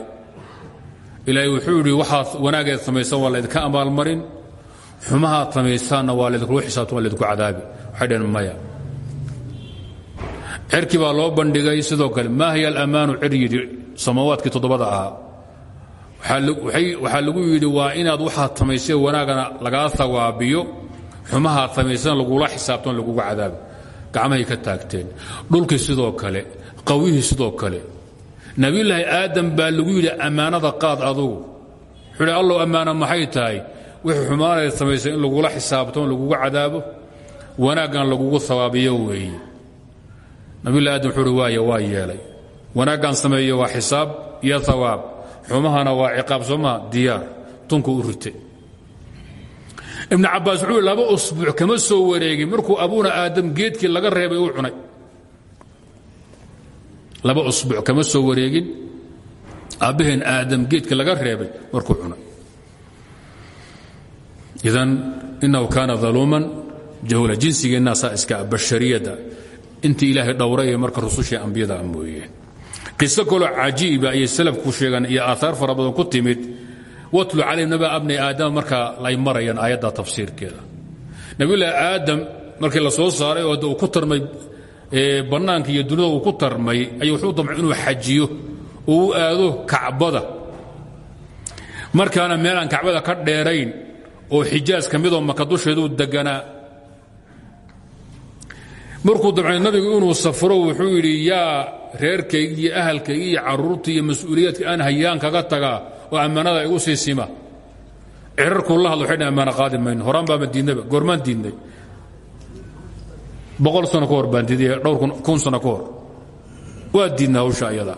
Ilaahay wuxuu yidhi waxaad wanaageed samaysan waa laydinka abaalmarin xumahaad samaysaanna waa laydinkulu xisaabtan waa laydinku cadaabi. Waxay dhaheen maya. Cirkii baa loo bandhigay sidoo kale maa hiya alammaanu cir yidhi samaawaadkii toddobada ahaa. Lagu yidhi waa inaad waxaad samaysay wanaagana lagaa hawaabiyo xumahaad samaysan lagula xisaabtan laguga cadaabi. Gacmahay ka taagteen. Dhulkii sidoo kale qawihii sidoo kale. Nebiyulaahi aadam baa lagu yidhi ammaanada qaad adugu. Wuxuu allow ammaana maxay tahay wixii xumaanayd samaysay in lagula xisaabtan laguga cadaabo wanaaggan lagugu hawaabiyo weeye. Nabiyulahi aadam wuxuu uhi waa yeelay. Wanaaggan sameeye waa xisaab iyo hawaab xumahana waa ciqaab soomaa diyaar. Tunku u rite ibn cabaas wuxuu laba usbuuc kama soo wareegin. Markuu abuuna aadam geedkii laga reebay u cunay. Laba usbuuc kama soo wareegin. Aabbaheen aadam geedkii laga reebay markuu cunay idan inahu kaana daluuman jahula jinsigeennaa saa iska bashariyadda. Intii ilaahay dhowray ee marka rusushii ambiyada mooyeen qiso kaloo cajiiba ayay salafku sheegaan iyo aahaar fara ku timid. Watlu calayhim naba abni aadama markaa lay marayaan aayadda tafsiirkeeda. Nabiyullaahi aadam markii la soo saaray oo uu ku tarmay bannaanka iyo dunida uu ku tarmay ayuu wuxuu damcay inuu xajiyo oo aado kacbada. Markaana meelaan kacbada ka dheerayn oo xijaas ka midoo maka dusheeduu deganaa markuu damcay nabigu inuu safro wuxuu yidhi yaa reerkaygi iyo ahalkaygi iyo caruurtii iyo mas'uuliyaadka aan hayaan kaga tagaa oo ammaanada igu sii sima. Cirarkuu la hadlo waxay dhan ammaana qaadi mayno. Horaan baama diidnaba boqol sano ka hor dhowr kun sano ka waa diidna hawsha ayada.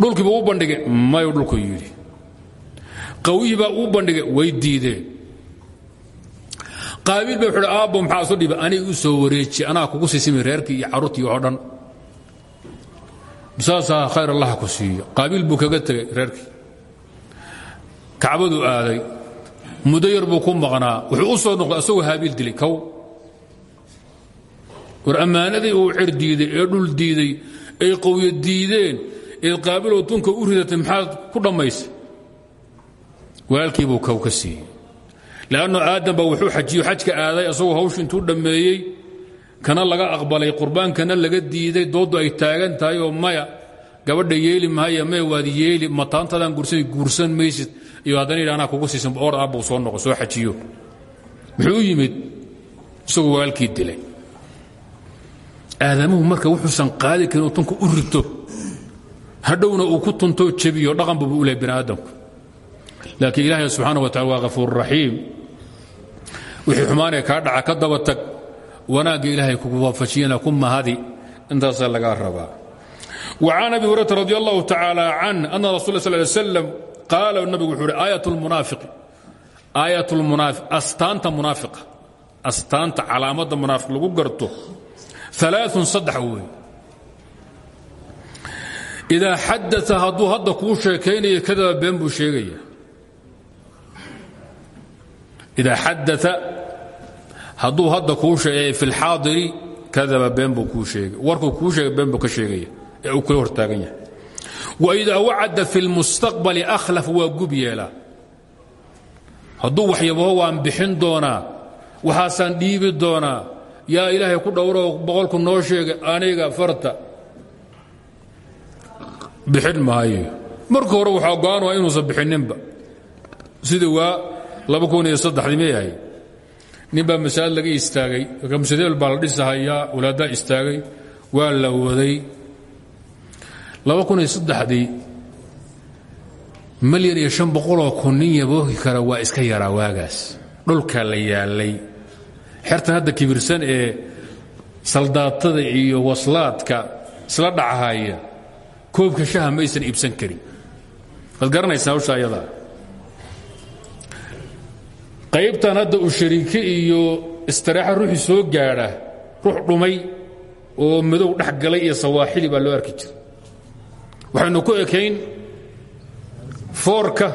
Dhulkiiba u bandhigay mayu dhulku yidhi. Qawihii uu bandhigay way diideen qaabiil ba wuxuuhi aabbo maxaa isu dhiba aniga u soo wareeji anaa kugu siisimi reerkii iyo carruurtii oo dhan. Saasaa khayr allaha ku siiyo. Qaabiil buu kaga tegey reerkii. Kacbaduu aaday. Muddo yar buu ku maqnaa. Wuxuu u soo noqday asagoo haabiil dilay kow war ammaanadii uu cer diiday ee dhul diiday ay qowyo diideen eed qaabiloo tunka u ridatay maxaad ku dhammaysay? Walaalkiibuu kow ka siiyey lanno aadam ba wuxuu xajiyo xajka aaday asagoo hawshu intuu dhammeeyey kana laga aqbalay qurbaankana laga diiday dooddu ay taagan tahay oo maya gabadha yeeli mahaya maya waad yeeli mataantadaan guursan guursan maysid iyo haddana yidhi kugu siisan or aabbuu soo noqo soo xajiyo muxuu yimid isagoo walaalkii dilay aadamuhu marka wuxuusan qaadi karin uu tunka u rito uu ku tuntoo jebiyo dhaqanba buu u aadamku laakiin ilaahay subxaana wa tacala waa hafuur raxiim wixii xumaanee kaa dhaca ka daba tag wanaagga ilaahay kugu waafajiyana ku mahadi. Intaasaa lagaa rabaa. Wa can abi hurayta radi allahu tacaala can ana rasul sl l slam qaala wuxuu uhi aayat lmunaafiqi aayat lmunaafiq astaanta munaafiqa. Astaanta calaamadda lagu garto. Alaaun saddex weeye idaa xadaa hadda kuu sheekaynayo kadaba been buu sheegaya ida xadaa hadduu hadda kuu sheeg fi lxaadiri kadaba been buu kuu sheegay. warkuu kuu sheegay been buu ka sheegaya. ee uu kula hortaagan yahay. waidaa wacada fi lmustaqbali akhlaf waa gub yeelaa. hadduu waxyabaho waan bixin doonaa waxaasaan dhiibi doonaa. yaa ilaahay ku dhowroo boqolku noo sheegay aniga farta. bixin maayo. marka hore waxaa go'aan waa inuusan bixinninba. sida waa laba kun iyo saddexdii may ahayd? Nin baa masaajid laga istaagay kamsadeel baa la dhisahayaa walaaddaa istaagay waa la waday. Laba kun iyo saddexdii malyan iyo shan boqoloo kun nin yaboohi kara waa iska yaraa waagaas. Dhulkaa la yaalay. Xertan hadda kibirsan ee saldaatada iyo waslaadka isla dhachaya koobka shaha maysan iibsan karin. Waad garanaysaa hawsha ayadaa qaybtan hadda uu shariike iyo istiraaxa ruuxii soo gaadha ruux dhumay oo madow dhex galay iyo sawaaxili baa loo arki jira waxaynu ku ekayn foorka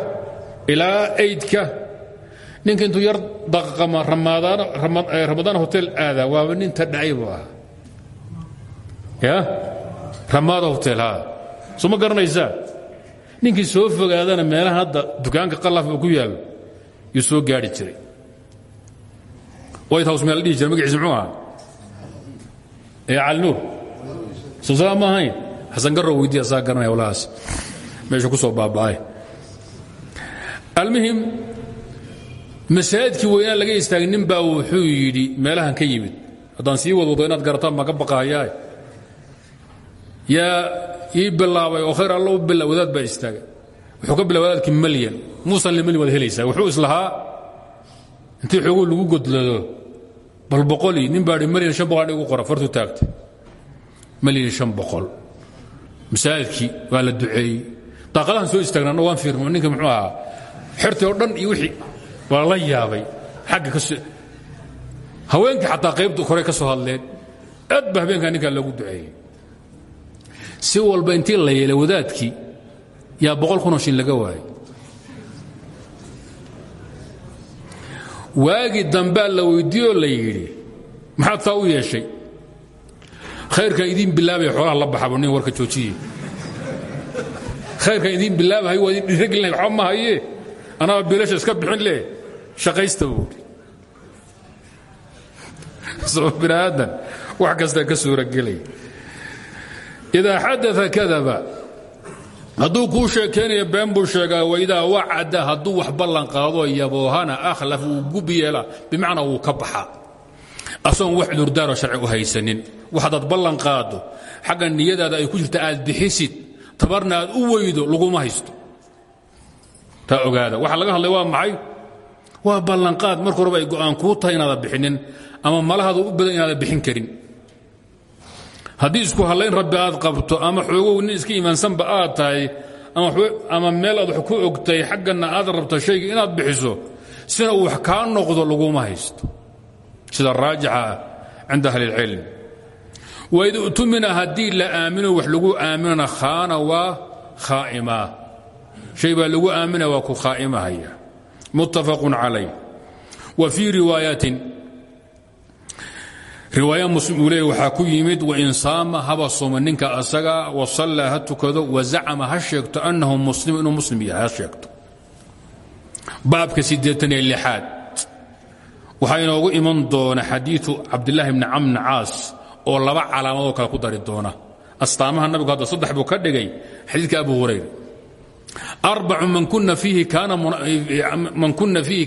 ilaa aydka ninka intuu yar daqama ramadaan hotel aada waaba nin tadhacay buu ahaa. Ya? Ramaada hotel ha soo ma garanaysaa? Ninkii soo fogaadana meelaha hadda dukaanka qalaf ku yaallo yuu soo gaari jiray. White house meel dhihi jira magaciisa muxuu ahaa? Ee calinuur soo saa ma ahayn? Xasan garrow weydiya saa garanaya walahaas meesha ku soo baaba'ay. Almuhim masaajidkii weynaa laga istaagay nin baa wuxuu yidhi meelahan ka yimid. Haddaan sii wadwado inaad garataan baan ka baqahayaa yaa ii bilaabay oo khayr alla u bila wadaad baa istaagay. Wuxuu ka bila wadaadkii malyan muusan limalyan waad helaysaa. Wuxuu islahaa intii xooguu lagu godlado bal boqolii nin baa malyan shan boqol igu qora fartu taagtay malyan shan boqol. Masaajidkii waa la duceeyey. Daaqadahan soo istaagna anna waan fiirmo ninka muxuu ahaa xertii oo dhan iyo wixii waa la yaabay. Xagga ka haweenkii xataa qaybta kore ka soo hadleen. Aad ba habeenkaa ninkaa loogu duceeyey. Si walba intii la yeelay wadaadkii yaa boqol kunoo shin laga waayay waagii dambaa la weyddiiyoo la yidhi. Maxaad saa u yeeshay? Khayrkan idiin bilaabaya xoolaha la baxabo nin warka joojiye. Khayrkan idiin bilaabahay waa idin dhiragelina waxba ma haye? Anaba biilasha iska bixin leh. Shaqaysta buuri soo bini aadan wax kasta ka suuragelaya idaa xadaa kadaba hadduu kuu sheekaynaya been buu sheegaa waidaa wacada hadduu wax ballan qaado yaboohana akhlaf wuu gub yeelaa bimacnaa wuu ka baxaa. Asagoon wax cudurdaaroo sharci u haysanin. Waxdaad ballan qaado xagga niyadaada ay ku jirta aad bixisid tabarna aad u weydo laguma haysto. Taa ogaada waxaa laga hadlay waa maxay? Waa ballanqaad marka horeba ay go'aan kuu tahay inaadan bixinin ama malahaada u badan inaadan bixin karin haddii isku hallayn rabbi aad qabto ama xoogow nin iska iimaansanba aad tahay ama meel aad ku ogtay xagganna aad rabto shayga inaad bixiso sina uu wax kaa noqdo laguma haysto. Sida raajixa ah cinda ahli اlcilm waid utumina haddii la aamino wax lagu aaminona khaana waa khaa'ima. Shay baa lagu aamina waa ku khaa'imahaya muttafaqun calayh wa fii riwaayatin riwaaya muslim uu leey waxaa ku yimid wain saama haba sooma asaga wasallaa ha tukado wazacama ha sheegto annahu muslim inuu muslim yahay ha sheegto. Baabka siddeetan iyo lixaad. Inoogu iman doona xadiiu cabdilaahi bni camni caas oo laba calaamadoo kale ku dari doona. Astaamaha nabigu hadda saddex buu ka dhigay xadiidka abu hurayra. Arbacu man kuna fiihi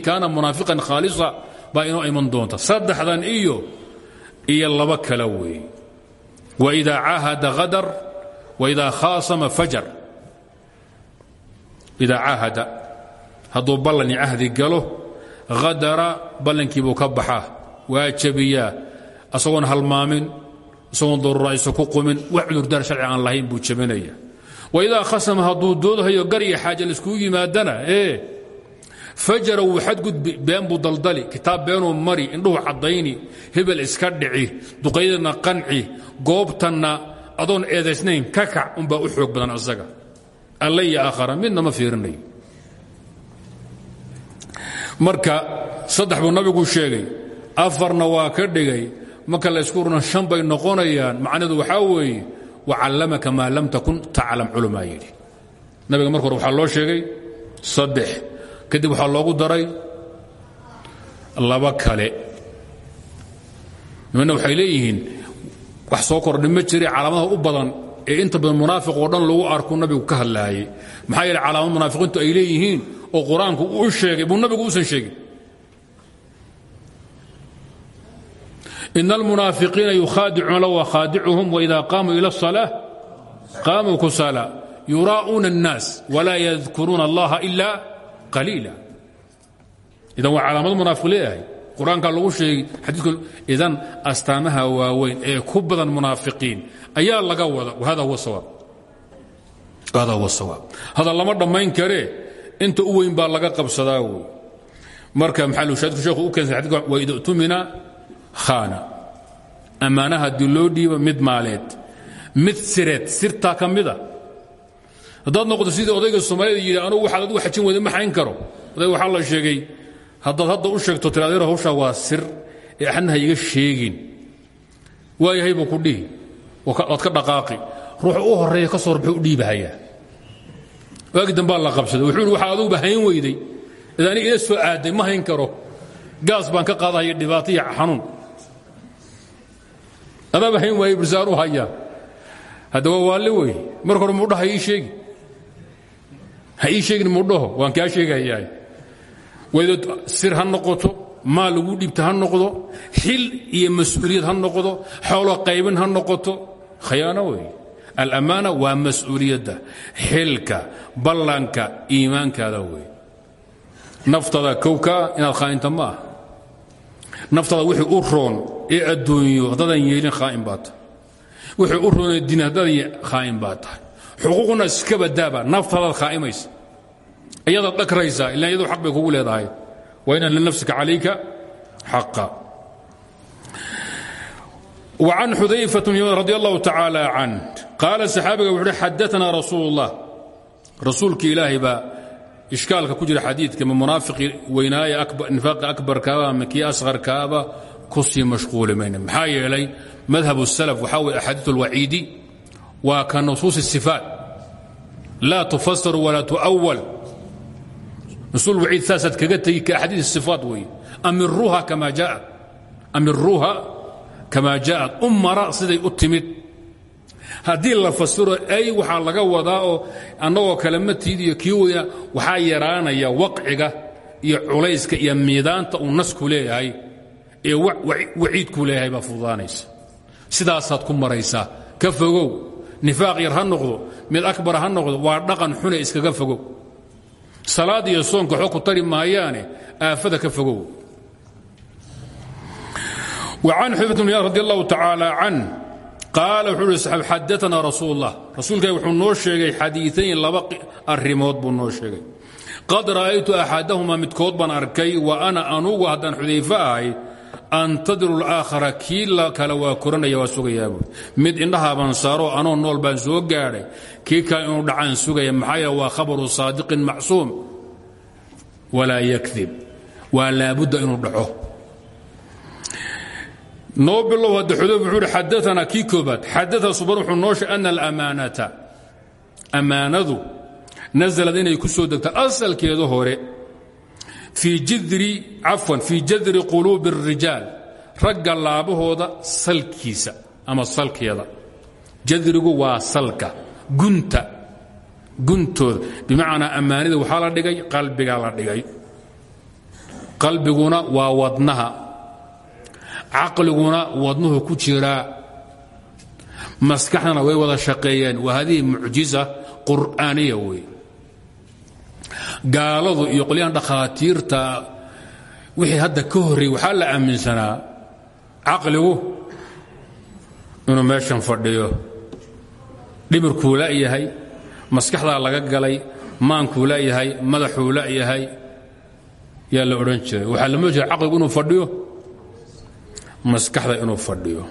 kaana munaafiqan khaalisa baa inoo iman doonta. Saddexdan iyo iyo laba kale weeye waidaa caahada hadar waidaa khaasama fajar. Idaa caahada hadduu ballan cahdi galo hadara ballankiibuu ka baxaa waa jabiyaa asagoon halmaamin isagoon daruurayso ku qumin wax cudurdaar sharci aan lahayn buu jabinaya waidaa khasama hadduu doodhayo gar iyo xaaja laiskugu yimaadana ee fajara wuu xadgudbi been buu daldali kitaab beenuu mari indhuhu caddayni hebel iska dhici duqaydana qanci goobtanna adoon eedaysnayn ka kac u xoog badan isaga alle iyo aakhara midna ma fiirinayo marka saddex buu nabigu sheegay afarna waa ka dhigay marka laysku runa shan bay noqonayaan macnaheedu waxaa weeye wacallamaka maa lam takun taclam culamaa yidhi. Nabiga marka hore loo sheegay saddex kadib waxaa loogu daray laba kale. Nimanna waxay leeyihiin wax soo kordhi ma calaamadaha u badan ee inta badan munaafiq oo dhan lagu arku nabigu ka hadlaayay. Maxaa yeele calaamad munaafiqiintu ay leeyihiin oo qur'aanku sheegay buu nabigu uusan sheegin. In almunaafiqiina yukhaadicuuna wakhaadicuhum waida qaamuu ila asalaa qaamuu kusala yuraa'uuna الnaas walaa yadkuruuna allaha ila qaliila. Idan waa calaamad munaafiq leeyahay. Qur'aankaa lagu sheegay xadiiku idan astaamaha waaweyn ee ku badan munaafiqiin ayaa laga wada hada huwa sawaab. Hada huwa sawaab. Hada lama dhammayn karee inta u weyn baa laga qabsadaa wey marka maxalushaadku sheekhu u keensan xadika waida tumina khaana. Ammaana haddii loo dhiibo mid maaleed mid sireed sirtaa ka mida haddaad noqoto sidii odayga soomaalida yidhi anugu waxaad adigu xajin weyda ma xayn karo. Odayga waxaa la sheegay haddaad hadda u sheegto tiradeero hawshaa waa sir ee axadna ha iga sheegin. Waayahay buu ku dhihi. Waad ka dhaqaaqi. Ruuxa u horreeya ka soo ruxuu u dhiibahayaa waagi dambaa la qabsaday. Wuxuu ihi waxaa aduguba hayn weyday. Id aniga ila soo aaday ma hayn karo. Gaas baan ka qaadahaya dhibaato iyo xanuun. Adaaba hayn waayey bursaan u hayaa. Hadda waa waalli wey marka hore mudhaha ii sheegi ha ii sheegin waan kaa sheegayaa wayda sir ha noqoto maal lagu dhibta ha noqdo xil iyo mas'uuliyad ha noqdo xoolo qaybin ha noqoto. Khayaano wey alammaana waa mas'uuliyadda xilka ballanka iimaankaada wey naftada kowkaa inaad khaa'inta ma aha. Naftada wixii u roon ee adduunyo haddaadan yeelin khaa'in baa wixii u roon ee diin haddaadan khaa'in baa tahay xuquuqna iska badaaba naftadaad khaa'imaysa iyadaad dhagraysaa ila iyadu xaq bay kugu leedahay wa ina linafsika calayka xaqa وعن xudayفة رضي الله تعالى عنه قاaل صxaabiga wuxu uhi xadaثna rasuul الlah rasuulka ilaahay baa ishkaalka ku jira xadiidka ma munaafiqi weynaaye nifaaqi akbarkaaba ama kii asqarkaaba ku sii mashquuli mayna maxaa yeelay madhab الsalaf waxaa weye axaadiiث اlwaciidi waa ka nusuus الصifaat laa tufasar walaa tu'awal nusuul waciid saasaad kaga tegi ka axaadiis sifaat weeye amiruuha kama jaaءat amiruuha kamaa jaaءat u mara siday u timid haddii la fasiro ay waxaa laga wadaa oo annagoo kale matiid iyo kii weyna waxaa yaraanaya waqciga iyo culayska iyo miidaanta uu nasku leeyahay ee waciidku leeyahay baa fududaanaysa sidaasaad ku maraysaa ka fogow nifaaq yar ha noqdo mid abara ha noqdo waa dhaqan xune iskaga fogow. Salaad iyo soonka xog tari maayaane aafada ka fogow. An xudayfat radi allahu tacaala can qaala wuxuu hi xadaanaa rasuul اllah rasuulkahi wuxuu noo sheegay xadiiayn laba arrimood buu noo sheegay. Qad ra'aytu axadahuma midkood baan arkay wa ana anugu haddaan xudayfe ahay antadiru اlآakhara kii kale waa koranaya waa sugayaa buui mid indhahaabaan saaro anoo nool baan soo gaadhay kii kale inuu dhacaan sugaya maxaa yeele waa khabaru saadiqin macsuum walaa yakdib waa laabudda inuu dhaco noo bilow hadda xudayf wuxuu hi xadaana kii koobaad xadaa suban wuxuu noo sheegay ana alamaanata ammaanadu nasalad inay ku soo degto hore fii jadri quluubi الrijaal ragga laabahooda salkiisa ama salkeeda. Jadrigu waa salka gunta guntooda. Bimacnaa ammaanida waxaa la dhigay qalbigaa la dhigay. Qalbiguna waa wadnaha. Caqliguna wadnuhu ku jiraa. Maskaxdana way wada shaqeeyeen. Waa hadihi mucjiza qur'aaniya wey gaaladu iyo qolyahan dhakhaatiirta wixii hadda ka horreeyey waxaa la aaminsanaa caqligu inuu meeshan fadhiyo. Dhimirkuu la'yahay maskaxdaa laga galay maankuu la'yahay madaxuu la'yahay yaa la odhan jiray. Waxaa lama jira caqligu inuu fadhiyo maskaxda inuu fadhiyo.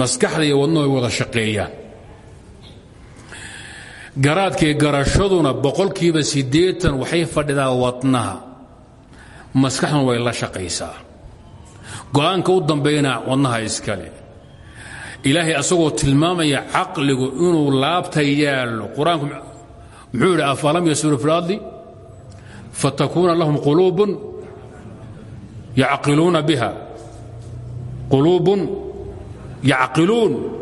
Maskaxda iyo wadnuhu ay wada shaqeeyaan garaadkii garashaduna boqolkiiba siddeetan waxay fadhidaa wadnaha. Maskaxduna way la shaqaysaa. Go'aanka u dambayna wadnaha iskale. Ilaahay asagoo tilmaamaya caqligu inuu laabta yaallo. Qur'aanku muxuu yidhi afalam yasiru fi اlardi fatakuuna lahum quluubun yacqiluuna biha. Quluubun yacqiluun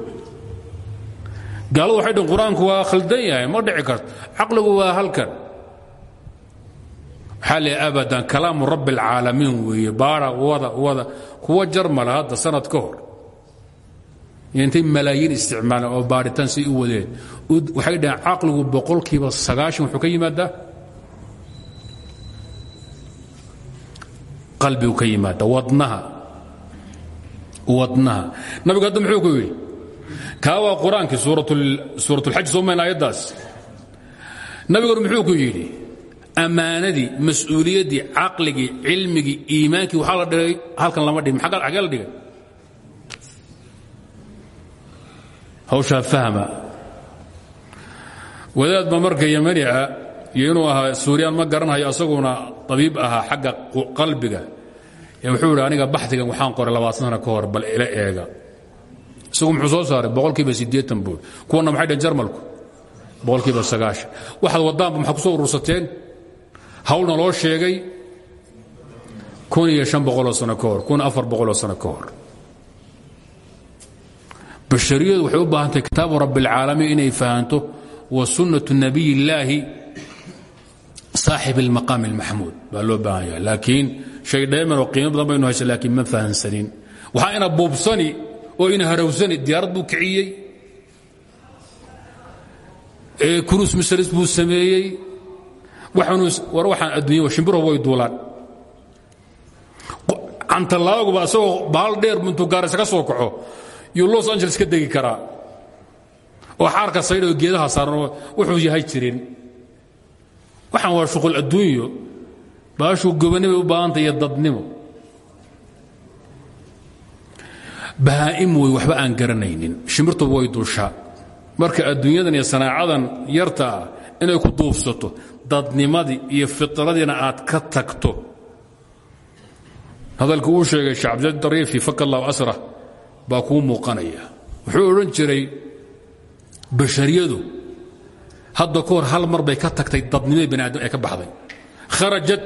gaaladu waxay dhan qur'aanku waa khaldan yahay ma dhici karto caqligu waa halkan. Waxaa abadan kalaamu rabbi اlcaalamiin weeye baara wada wada kuwa jarmala hadda sanad ka hor. Intay malaayiin oo baaritaan say u wadeen. Waxay dhaheen caqligu boqolkiiba sagaashan wuxuu ka yimaadaa. Qalbigu ka yimaada wadnaha wadnaha. Nabigu hadda muxuu ku yidhi kaa waa qur'aankii suuratulxaj soo mayn aayaddaas nabiguna muxuu ku yidhi ammaanadii mas'uuliyaddii caqligii cilmigii iimaankii la dhigay halkan lama dhigin. Xagee la dhigay? Hawshaa fahma. Wadaad marka yamani ah iyo suuriyaan ma garanhayo asaguna abiib ahaa xagga qalbiga. Ee aniga baxdigan waxaan qoray labaad sana ka hor bal ila eega isagu muxuu soo saaray? Boqolkiiba sideean buur. Kuwana maxay dheen jarmalku? Boqolkiiba sagaahan waxaad waddaanba maxaad ku soo urursateen? Hawlna loo sheegay kun iyo an boqoloo sano ka hor kun afar boqoloo sano ka hor. Bashariyadu waxay u baahan tahay kitaabu rabbiاlcaalamiin inay fahanto wa sunnatu nabiy illaahi saaxib almaqaam اlmaxmuud baa loo baahan yahay. Laakiin shay dheeman oo qiimo badan baynu haysa laakiin ma fahansanin. Waxaa ina buubsani oo ina harawsani diyaarad buu kiciyey kurus misris buu sameeyey. War waxaan adduunya shimbiro way duulaan. Cantallaaguba asagoo bahal dheer buntuu gaaraysa ka soo kaxo yuu los angeles ka degi karaa. Oo xaarka saydh oo geedaha saaran wuxuu yahay jirin. Waxaan waa shuqul adduunyo baashuu gobanimay u baahantay iyo dadnimo bahaa'im wey waxba aan garanaynin. Shimbirtuba way duushaa marka adduunyadan iyo sanaacadan yarta ah inay ku duufsato dadnimadii iyo fitradiina aad ka tagto. Hadalku uu sheegay cabdilai dariifi fak allahu asra baa kuu wuxuu odhan jiray bashariyadu hadda ka hal mar bay ka tagtay dadnimada bani aadam ee ka baxday. Kharajat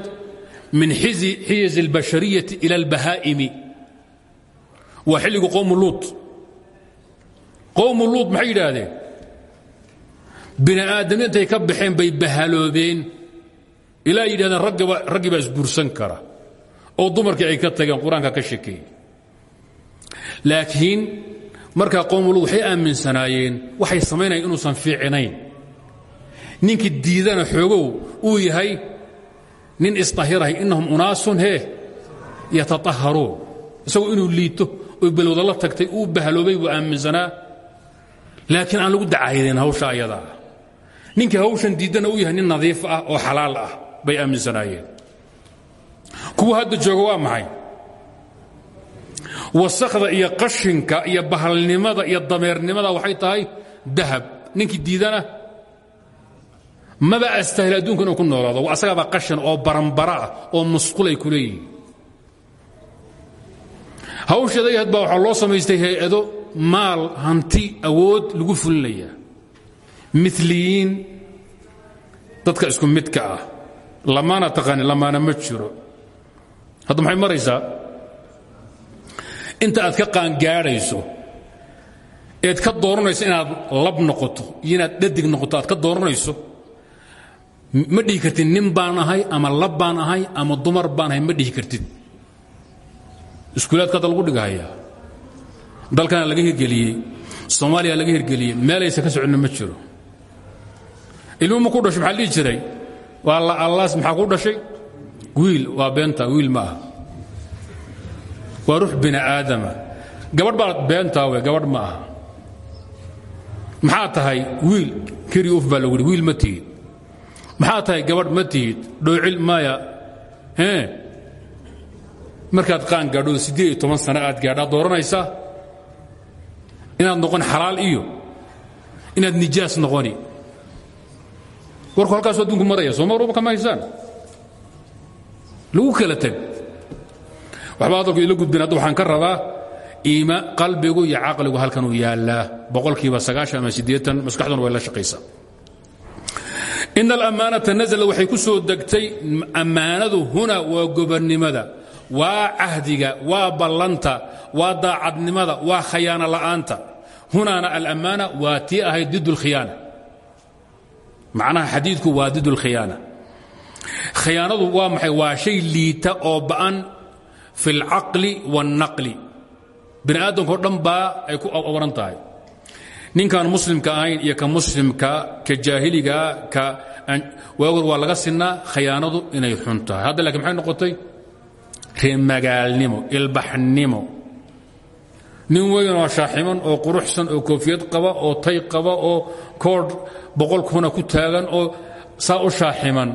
min xiyiz اlbashariyati ila اlbahaa'imi waa xilligu qowmu luut. Qowmu luut maxay yidhaahdeen? Bini aadamni intay ka baxeen bay bahaloobeen. Ilaa yidhahdeen raggii baa isguursan kara oo dumarkii ay ka tageen qur'aanka ka shekeeyey laakiin markaa qowmu luut waxay aaminsanaayeen waxay samaynayaan inuusan fiicinayn. Ninkii diidana xoogow uu yahay nin isطahirahay inahum unaasun hee yataطaharuun isagoo inuu liito balwada la tagtay uu bahaloobay buu aaminsanaa laakiin aan lagu dacaydeen hawsha ayadaa ninkii hawshan diiddana uu yahay nadiif ah oo xalaal ah bay aaminsanaayeen. Kuwa hadda jooga waa maxay? Wasakda iyo qashinka iyo bahalnimada iyo dameernimada waxay tahay dahab. Ninkii diidana maba astahil adduunka inuu ku noolaado. Asagaaba qashan oo baranbara ah oo musqul ay ku hawshaday baa waxaa loo samaystay hay'ado maal hanti awood lagu fulinaya. Miliyiin dadka isku midka ah. Lamaana taqaani lamaana ma jiro. Hadda maxay maraysaa? Inta aad ka qaangaadhayso eed ka dooranayso inaad lab noqoto iyo inaad dhadig noqoto aad ka dooranayso ma dhihi kartid nin baan ahay ama lab baan ahay ama dumar baan ahay ma dhihi kartid iskuulaadka hadda lagu dhigahaya dalkana laga hirgeliyey. Soomaaliya laga hirgeliyey. Meelaysa ka soconna ma jiro. Ilmu ma ku dhasho maxaa dhihi jiray? Waa la allaas maxaa ku dhashay? Wiil waa beenta wiil ma aha. Waa ruux bini aadama. Gabadh baa beentaa we gabadh ma aha. Maxaa tahay wiil? Keri uf baa lagu yidhi wiil ma tihid. Maxaa tahay gabadh ma tihid? Dhoocil maya markaad qaan gaadho siddeed iyo toban sano aad gaadhaad dooranaysaa inaad noqon xalaal iyo inaad nijaas noqoni. Warku halkaasu adduunku maraya sooma ruba kama haysaan. Lagu kala teg waxba hadalku ila gudbin hadda waxaan ka rabaa iima qalbigu iyo caqligu halkan uu yaallaa boqolkiiba sagaashan ama siddeetan maskaxduna way la shaqaysaa. In alammaanata nazla waxay ku soo degtay ammaanadu huna waa gobonnimada waa cahdiga waa ballanta waa daacadnimada waa khayaano la'aanta. Hunaana alammaana waa tii ahayd didulkhiyaana macnaha xadiidku waa didulkhiyaana khiyaanadu waa maxay? Waa shay liita oo ba'an fi اlcaqli wاlnaqli bini aadamkao dhan baa ay ku waran ninkaan muslimka ahayn iyo ka muslimka ka jaahiligaa ka waa laga sinaa khiyaanadu inay xun hadda lakiin maxay noqotay? Reemagaalnimo ilbaxnimo. Nin weyn oo shaaximan oo quruxsan oo koofiyad qaba oo tay qaba oo koodh boqol kuna ku taagan oo saa u shaaximan.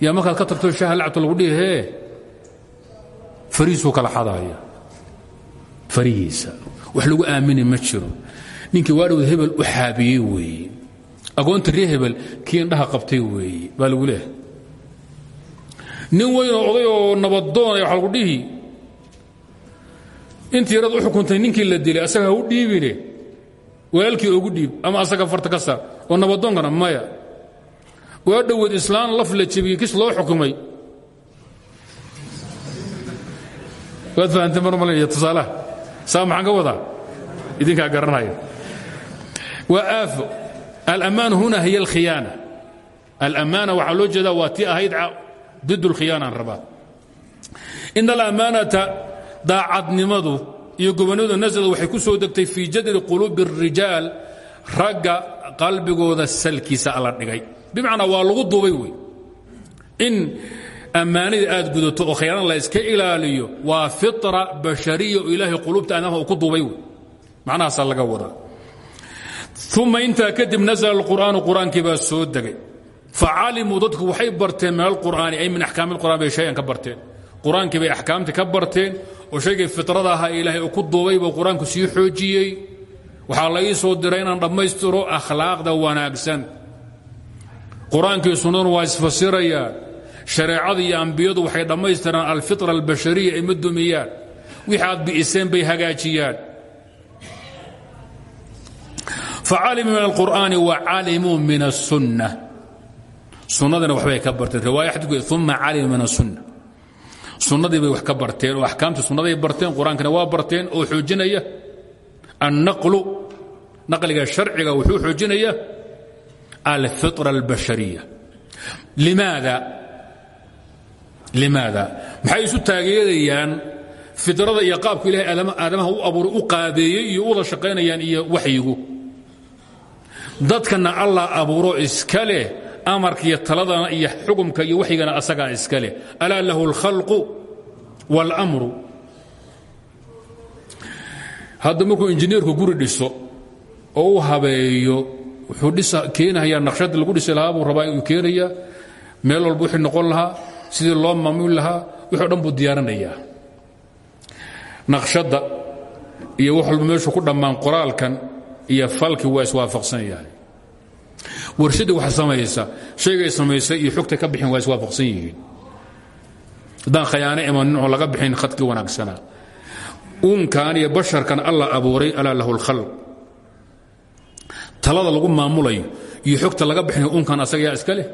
Yaa markaad ka tagto shaaha lacabta lagu dhihi hee? Farihiisuu kala xadaaya farihiisa wax lagu aamini ma jiro. Ninkii waadhowda hebel u xaabiyey weeye agoonta ree hebel kii qabtay weeye baa lagu leehay nin weynoo oday oo nabadoonaya waxa lagu dhihi. Intii yarad u xukuntay ninkii la dilay asaga ha u dhiibine. Walaalkii ogu dhiib ama asaga farta ka saar oo nabadoonkana maya. Waa dhoweed islaan laf la jebiyey kis loo xukumay. Waad fahamtay mar malaya tusaalaha saa maxaan ka wadaa? Idinkaa garanaya waa aafo. Alammaan huna hiy alkhiyaana. Alammaana waxaa loo jeedaa waa tii ahayd did اlkhiyaana aan rabaa in alammaanata daacadnimadu iyo gobonnimadu naslad waxay ku soo degtay fii jadri quluubi الrijaal ragga qalbigooda salkiisa alla dhigay bimacnaa waa lagu duubay wey in ammaanida aad gudato oo khyaana la iska ilaaliyo waa fitra bashariya oo ilaahay quluubta aadamaha uu ku duubay wey macnahaasaa laga wadaa uma intaa kadib nasla اlqur'aanu qur'aankii baa soo degay facalimuu dadku waxay barteen min alqur'aani ay min axkaami lqur'an bay shayan ka barteen. Qur'aankii bay axkaamtii ka barteen oo shaygii fitrada ahaa ilaahay oo ku duubay buu qur'aanku sii xoojiyey. Waxaa la ii soo diray inaan dhammaystiro akhlaaqda wanaagsan. Qur'aankii sunnadun waa isfasirayaan shareecada iyo ambiyadu waxay dhammaystiraan alfitra albashariya ay ma dumiyaan. Wixii aad bi'iseen bay hagaajiyaan. Facalimu min alqur'aani wa calimuu min aلsunna sunnadina waxbay ka barteen riwaaya xadiku uma calimuu min الsunna sunnadii bay wax ka barteen oo axkaamtii sunnaday barteen qur'aankana waa barteen oo xoojinaya annaqlu naqliga sharciga wuxuu xoojinaya alfitra albashariya. Limaada limaada maxay isu taageerayaan fidrada iyo qaabku ilahay aadamaha u abuuray u qaabeeyey iyo u wada shaqaynayaan iyo waxyigu? Dadkana allah abuuro iska amarka iyo taladana iyo xukumka iyo waxyigana asagaa iska leh. Alaa lahu اlkhalqu wاlmru hadda markuu injineerku guri dhiso oo u habeeyo wuxuu keenayaa naqshadii lagu dhisi lahaa rabaa inuu keenayaa meel walba wixii noqon lahaa sidii loo maamuli lahaa wixoo dhan buu diyaarinayaa. Naqshadda iyo wax walba meeshu ku dhammaan qoraalkan iyo falkii waa iswaafaqsan yahay warshadda wax samaysa shaygay samaysay iyo xogtay ka bixin waa iswaafaqsan yihiin. Haddaan khayaano imanin oo laga bixin khadkii wanaagsanaa uunkan iyo basharkan allah abuuray alaa lahu اlkhalq talada lagu maamulayo iyo xogta laga bixinayo uunkan asagayaa iska leh?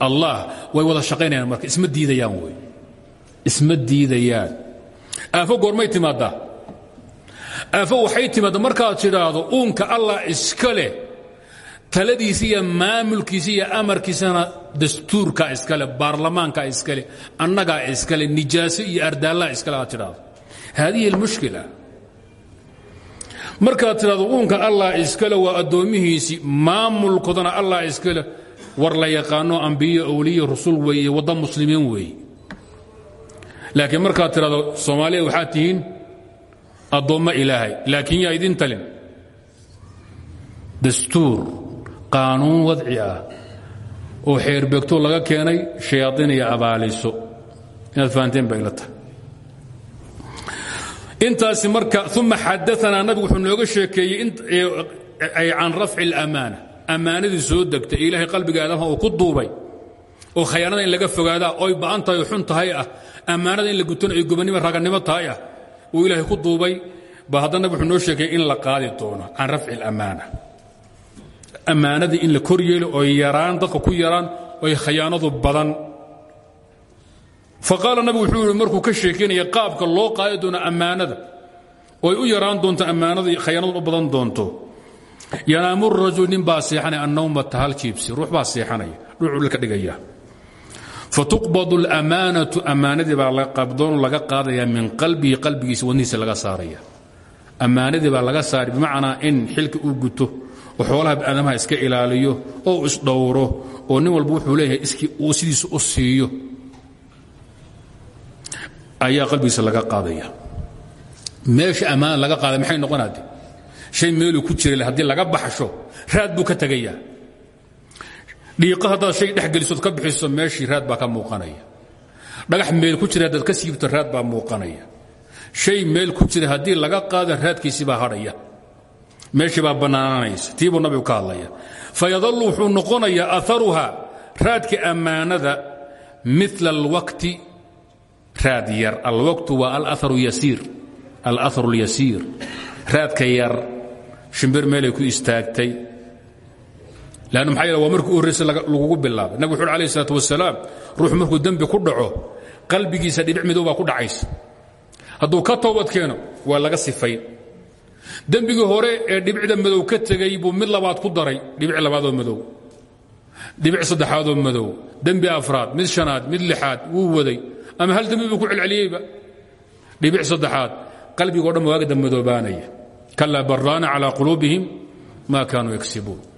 Allah way wada shaqaynayaan marka isma diidayaan wey isma diidayaan. Aafo goormay timaaddaa aafo waxay timaadda markaad tidhaahdo uunka allah iska leh taladiisi iyo maamulkiisi iyo amarkiisana dastuurkaa iskale baarlamaankaa iskale annagaa iskale nijaaso iyo ardaallaha iskale aad tidhaahdo. Haadihi اlmushkila markaad tidhahdo uunka allah iskale waa addoommihiisii maamulkoodana allah iskale war la yaqaano ambiye owliye rusul weeye wadda muslimiin weeye. Laakiin markaad tidhahdo soomaaliya waxaad tihiin addoommo ilaahay. Laakiin yaa idin talin. Dastuur qaanuun wadci ah oo xeerbeegto laga keenay shayaaiin iyo abaaliso. Inaad fahanteen bay ila tahay. Intaasi marka uma xadaanaa nabigu wuxuu nooga sheekeeyey can rafci اlamaana ammaanadii soo degtay ilaahay qalbiga aadamaha uu ku duubay. Oo khayaanada in laga fogaadaa oy ba'an tahay xun tahay ah. Ammaanada in la gutona ay gobannimo raganimo tahay ah. Uu ilaahay ku duubay. Ba haddana wuxuu noo sheekeeyey in la qaadi doono can rafci اlamaana ammaanadii in la kor yeelo oy yaraan dadka ku yaraan oy khayaanadu badan. Faqaala nabigu wuxuu yihi markuu ka sheekeynaya qaabka loo qaadi doono ammaanada oy u yaraan doonto ammaanada khayaanadu u badan doonto yanaamu rajul nin baa seexanaya annawmata hal jiibsi ruux baa seexanaya ka dhigaya. Fatuqbadu اlamaanatu ammaanadii baa qabdoon laga qaadaya min qalbihi qalbigiisa wadnihiisa laga saaraya. Ammaanadii baa laga saari bimacnaa in xilka uu guto oo xoolaha aadamaha iska ilaaliyo oo isdhowro oo nin walba wuxuu leeyahay uu sidiisa u siiyo ayaa qalbigiisa laga qaadaya. Meesha ammaanad laga qaaday maxay noqonaade shay meeluu ku jira haddii laga baxsho raad buu ka tegayaa dhiiqo shay dhex ka bixiso meeshii raad baa ka muuqanaya. Dhagax meel ku jira haddaad ka siibto raad baa muuqanaya. Shay meel ku jira haddii laga qaado raadkiisii baa hadhaya meeshii baa bannaanaanaysa tii buu nabigu ka hadlaya fayadallu wuxuu noqonayaa aaruha raadka ammaanada mila alwaqti raad yar. Alwaqtu waa alaru yasiir alaharu raadka yar shimbir meelay ku istaagtay. Lann maxaa yeele waa markii u horraysa lagugu bilaabay. Nabig wuxu uhi alayh isalaat wasalaam ku dhaco qalbigiisa dhibic midow ku dhacaysa. Hadduu ka toobad keeno waa laga sifayn dembigii hore ee dhibicda madow ka tegey buu mid labaad ku daray dhibic labaadoo madow. Dhibic saddexaadoo madow. Dembi afraad mid shanaad mid lixaad wuu waday. Ama hal dembi ku celceliyeyba? Dhibic saddexaad qalbigoo dhan waagada madoobaanaya. Kalaa baraana calaa quluubihim ma kaanuu yagsibuun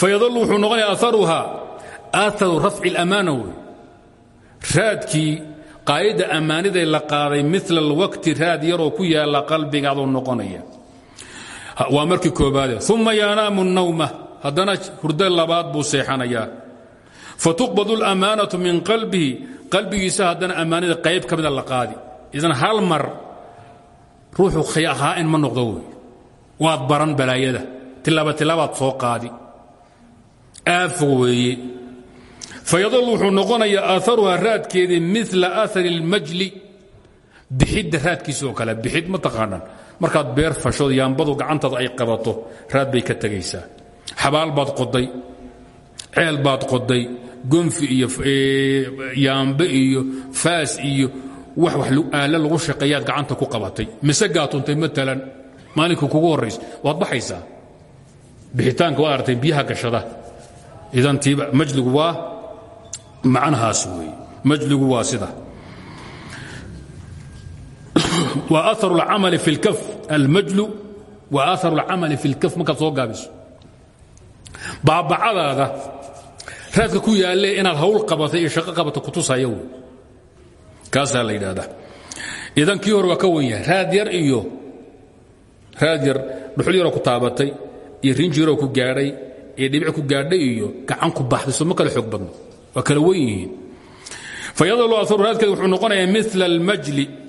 fayadallu wuxuu noqonaya aaruha aaharu rafci اlamaana wey qaayadda ammaaniday la qaaday mila alwaqti raad yaroo ku yaalla qalbigaaduu noqonaya. Waa markii koobaade uma yanaamu nawma haddana hurdo labaad buu seexanayaa. Fatuqbadu اlamaanatu min qalbihi. Qalbigiisa haddana ammaanida qayb ka mida la qaadi. Idan hal mar ruuxu haa'in ma noqdo waad baran balaayada. Tilaaba tilaabaad soo qaadi. Aafog fayadal wuxuu noqonayaa aaharuha raadkeedii mila aahari اlmajli bixidda raadkiisa oo kale bixid ma taqaanaan markaad beer fasho yaambadu gacantaada ay qabato raad bay ka tegaysaa xabaal baad qoday ceel baad qoday gonfi iyo yaambe iyo faas iyo wax wax aale lagu shaqeeyaad gacanta ku qabatay mise gaatuntay maalan maalinka kugu horraysa waad baxaysaa bixitaanka waad artay biyaha gashada idan tiiba majligu waa macnahaas weeye majligu waa sida wa aar اlcamali fi اlkaf almajlu wa aar اlcamali fi اlkaf markaad soo gaabiso baabacadaada raadka ku yaalle inaad hawl qabatay iyo shaqo qabata kutusaya wey kaasaa la yidhaahdaa idan kii hore waa ka wan yahay raad yar iyo raad yar dhuxul yaroo ku taabatay iyo rinji yaroo ku gaadhay iyo dhibic ku gaadhay iyo gacan ku baxday soo ma kala xoog badno waa kala wen yihiin fayadlu aru raadkeed wuxuu noqonayaa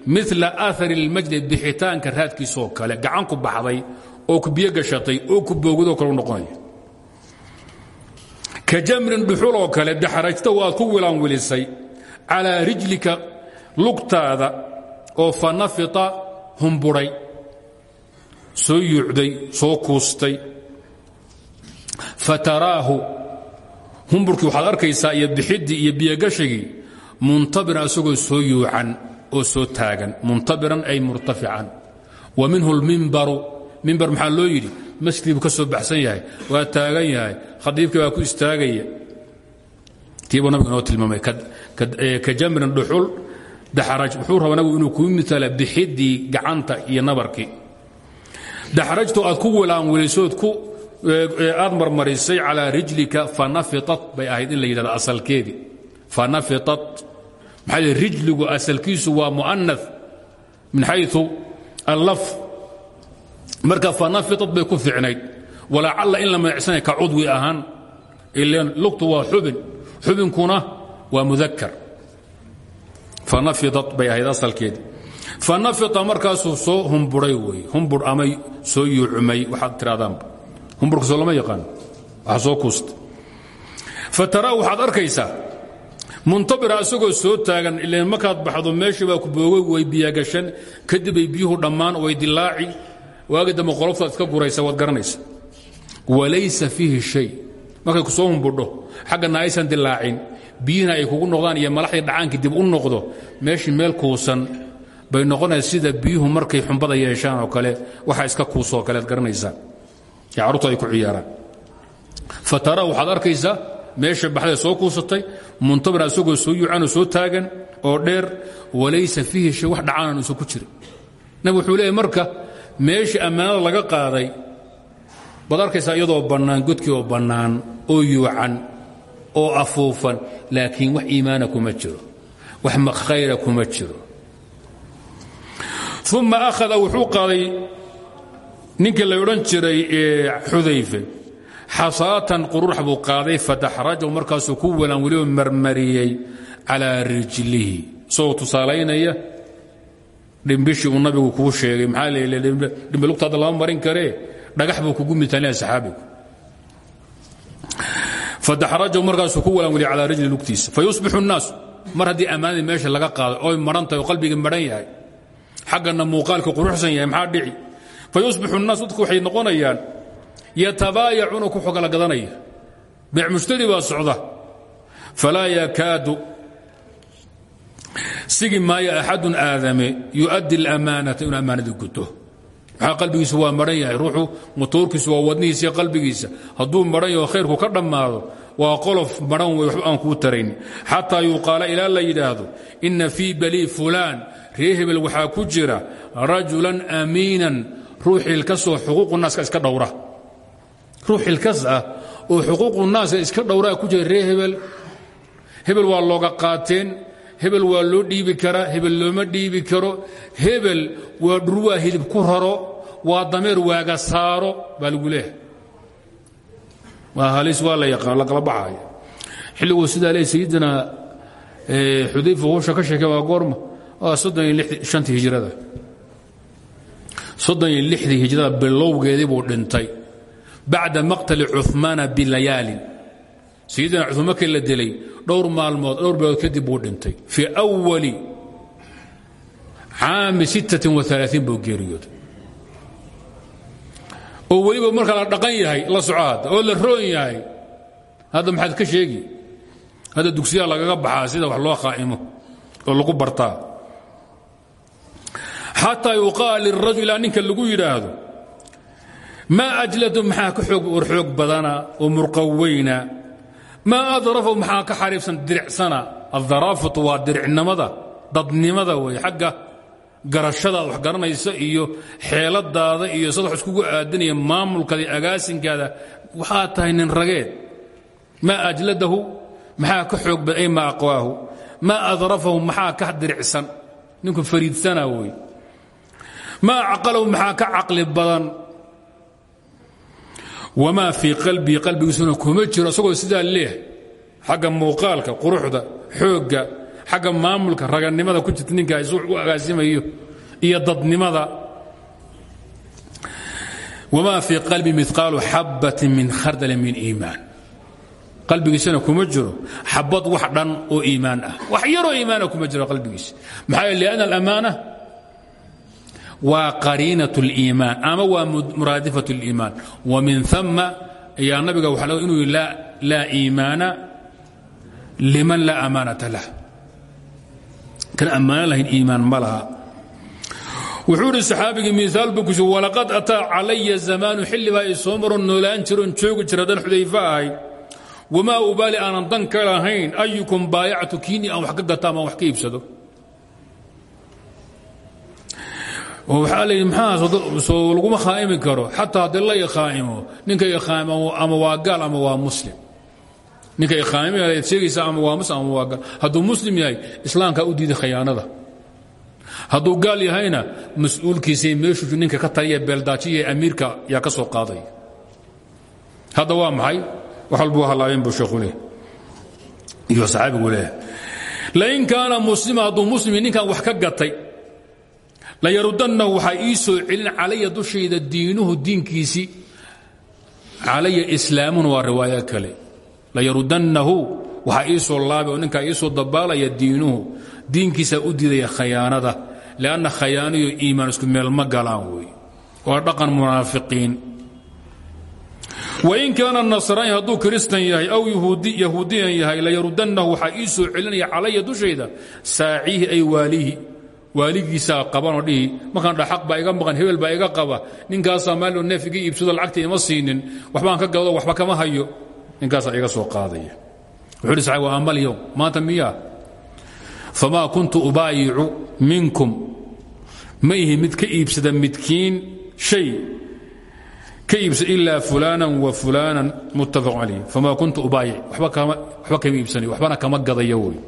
mila aar اlmajli bixitaanka raadkiisoo kale. Gacan ku baxday oo ku biyo gashatay oo ku boogdoo kale noqonaya. Ka jamrin dhuxul oo kale daxrajta waad ku wilaanwilisay calaa rijlika lugtaada oo fanafita humburay. Soo yuucday soo kuustay. Fataraahu humburkii waxaad arkaysaa iyo bixiddii iyo biyogashigii muntabiran isagoo soo yuucan oo soo taagan. Muntabiran ay murtafican. Wa minhu lmimbaru mimbar maxaa loo yidhi? Masjidkii buu ka soo baxsan yahay waa taagan yahay khadiibkii baa ku istaagaya. Tiibuu nabigu inoo tilmaamay. Ka jamrin dhuxul daxraj wuxuu rabaa nabigu inuu kuu mitaala bixiddii gacanta iyo nabarkii. Daxrajtu aad ku wilaanwilisood ku aad marmarisay calaa rijlika fanafitat bay ahayd in la yidhahdo asalkeedii fanafitat maxaa yidhi rijligu asalkiisu waa mu'anath min xayu allaf. Marka fanafitat bay ku ficnayd walacalla in la magacsanaya ka cudwi ahaan ilan lugtu waa xubin. Xubinkuna waa mudakar fanafitat bay ahayd asalkeedii fanafita markaasuu soo humburay wey. Humbur ama soo yuucumay waxaad tiraadaanba humburka soo lama yaqaan. Waxa soo kuusta fatara waxaad arkaysaa muntabira isagoo soo taagan ilan markaad baxdo meeshii baa ku boogay way biyagashan kadib ay biyuhu dhammaan way dilaaci. Waagi dambe qoloftaad iska guraysa waad garanaysa. Walaysa fiihi shay. Markay dilaacin. Biyihina ay kugu noqdaan iyo malaxdii dhacaankii dib u noqdo meeshii meel kuusan. Bay noqonaysa sida biyuhu markay xumbada yeeshaan oo kale waxa iska kuusoo kalead garanaysaa ee carruurtu ay ku ciyaaraan. Fatara waxaad arkaysaa meesha baxday soo kuusatay muntabira isagoo soo yuucanoo soo taagan oo dheer walaysa fiihi shay wax dhacaanan uusan ku jirin. Nabig wuxuu leeyahy marka meeshii ammaanada laga qaaday baad arkaysaa iyadoo bannaan godkii oo bannaan oo yuucan oo afuufan laakiin wax iimaana kuma jiro wax khayra kuma jiro. Uma akhada wuxuu qaaday ninkii la odhan jiray xudayfe xasaatan qurux buu qaaday fadaxrajahu markaasuu ku walaan weliba marmariyey calaa rijlihi. Isagoo tusaalaynaya dhimbishii uu nabigu kuu sheegay maxaa leele dhimbi lugtaada lama marin karee dhagax buu kugu mitaalaya saxaabigu. Fadaxrajahu markaasuu ku walaan weliyey calaa rijli lugtiisa. Fayusbixu الnaasu mar haddii ammaanadii meesha laga qaaday oy maran tahay oo qalbigii maran yahay xaggana muuqaalka quruxsan yahay maxaa dhici fayusbixu الnaas dadku waxay noqonayaan yatabaayacuuna ku xogala gadanaya beec mushtari baa socda falaa yakaadu sigi maayo axadun aadame yuؤaddi اlamaanata inuu ammaanadii guto maxaa qalbigiisu waa maran yahay ruuxu motoorkiisu waa wadnihiisa iyo qalbigiisa hadduu maran yaho khayrku ka dhammaado waa qolof maran wey waxba aan kuu tarayn xataa yuqaala ilaa la yidhaahdo ina fii balii fulaan ree hebel waxaa ku jira rajulan amiinan ruux xilkasoo xuquuqu naaska iska dhowra. Ruux xilkas ah oo xuquuqu naaska iska dhowraa ku jira hebel. Hebel waa looga qaateen hebel waa loo dhiibi karaa hebel looma dhiibi karo. Hebel waa dhurwaa hilib ku raro waa dameer waaga saaro baa lagu waa halis waa yaqaan la kala baxaaya xilliguu sidaa leey sayidina xudayfa howsha ka sheekay waa goorma. Waa soddon hijrada soddon iyo lixdii hijrada bilowgeedii buu dhintay bacda maqtali cumaana bilayaalin. Sayidina cumaan markii la dilay dhowr maalmood dhowr bilood kadib buu dhintay. Fii awali caami buu geeriyooday. Oo weliba marka la dhaqan yahay la soco hadda oo la roon yahay hadda maxaad ka sheegi? Hadda dugsiyaa lagaga baxaa sida wax loo qaa'imo oo lagu bartaa xataa yuqaal lirajul ilaa ninka lagu yidhaahdo maa ajladu maxaa ka xoog badana oo murqaweyna. Maa adrafu maxaa ka xariifsan diricsana. Adaraafatu waa diricnimada dadnimada wey xagga garashadaad wax garanaysa iyo xeeladaada iyo sad wax iskugu aadanaya maamulkaada agaasinkaada waxaa tahay nin rageed. Maa ajladahu maxaa ka xoog badan ay maa aqwaahu. Maa adrafahu maxaa ka diricsan? Ninku fariidsana wey maa caqalahu maxaa ka caqli badan? Wamaa fii qalbii qalbigiisuna kuma jiro isagoo sidaa leeh xagga muuqaalka quruxda xoogga xagga maamulka raganimada ku jirta ninka isu u agaasimayo iyo dadnimada. Wamaa fii qalbi miqaalu xabbatin min khardali min iimaan. Qalbigiisana kuma jiro xabad wax dhan oo iimaan ah. Wax yaroo iimaana kuma jiro qalbigiisa maxaa yeele lianna alamaana waa qariinaة اliimaan ama waa muraadifaة اliimaan وmin ثama ayaa nabiga waa inuu yidhi laa iimaana liman laa amaanaةa lah kan ammaano lahayn iimaan ma laha wuxuu idhi saxaabigii miaal buu kusi walaqad ataa calaya zamaanu xilli baa i soo maroon noolaan jiroon joogi jira dan xudayfa ahay wamaa ubaali aanan dan ka lahayn ayukum baayactu kiinii aan wax ka gato ama wax ka iibsado oo waxaa la yidhi maxaa soo laguma khaa'imi karo? Xataa haddii la ikhaa'imo ninka ikhaa'imo ama waa gaal ama waa muslim. Ninka ikhaa'imaya sheegaysa ama waa muslim ama waa gaal. Hadduu muslim yahay islaamkaa u diiday khayaanada. Hadduu gaal yahayna mas'uulkiisay meeshuu ninka ka taliya beeldaajiya amiirka yaa ka soo qaaday. Hadda waa maxay? Wax walbuu hallaabeen buu sheekhu leh iyo saxaabigu leh lain kaana muslima hadduu muslim ninkan wax ka gatay layarudanahu waxaa ii soo celin calaya dushayda diinuhu diinkiisii calaya islaamun waa riwaayo kale. layarudanahu waxaa ii soo laabay oo ninkaa ii soo dabaalaya diinuhu. diinkiisaa u diidaya khayaanada. lanna khayaaniyo iimaan isku meel ma galaan wey waa dhaqan munaafiqiin. wain kaana nasraani hadduu kiristan yahay aw yahuudiyan yahay layarudanahu waxaa ii soo celinaya calaya dushayda saaciihi ay waalihi waaligiisaa qabanoo dhihi markaan dhaxaq baa iga maqan hebel baa iga qaba. Ninkaasaa maaloo neef iga iibsado lacagta ima siinin. Waxbaan ka gado waxba kama hayo. Ninkaasaa iga soo qaadaya. Wuxuu hi saxaab waa amal yowm maanta miyaa famaa kuntu ubaayicu minkum. Ma ihi mid ka iibsada midkiin shay. Ka iibsa ilaa fulaanan wa fulaanan. Muttafaq calayh famaa kuntu ubaayic. Waxba kama iibsanayo waxbana kama gadayo wey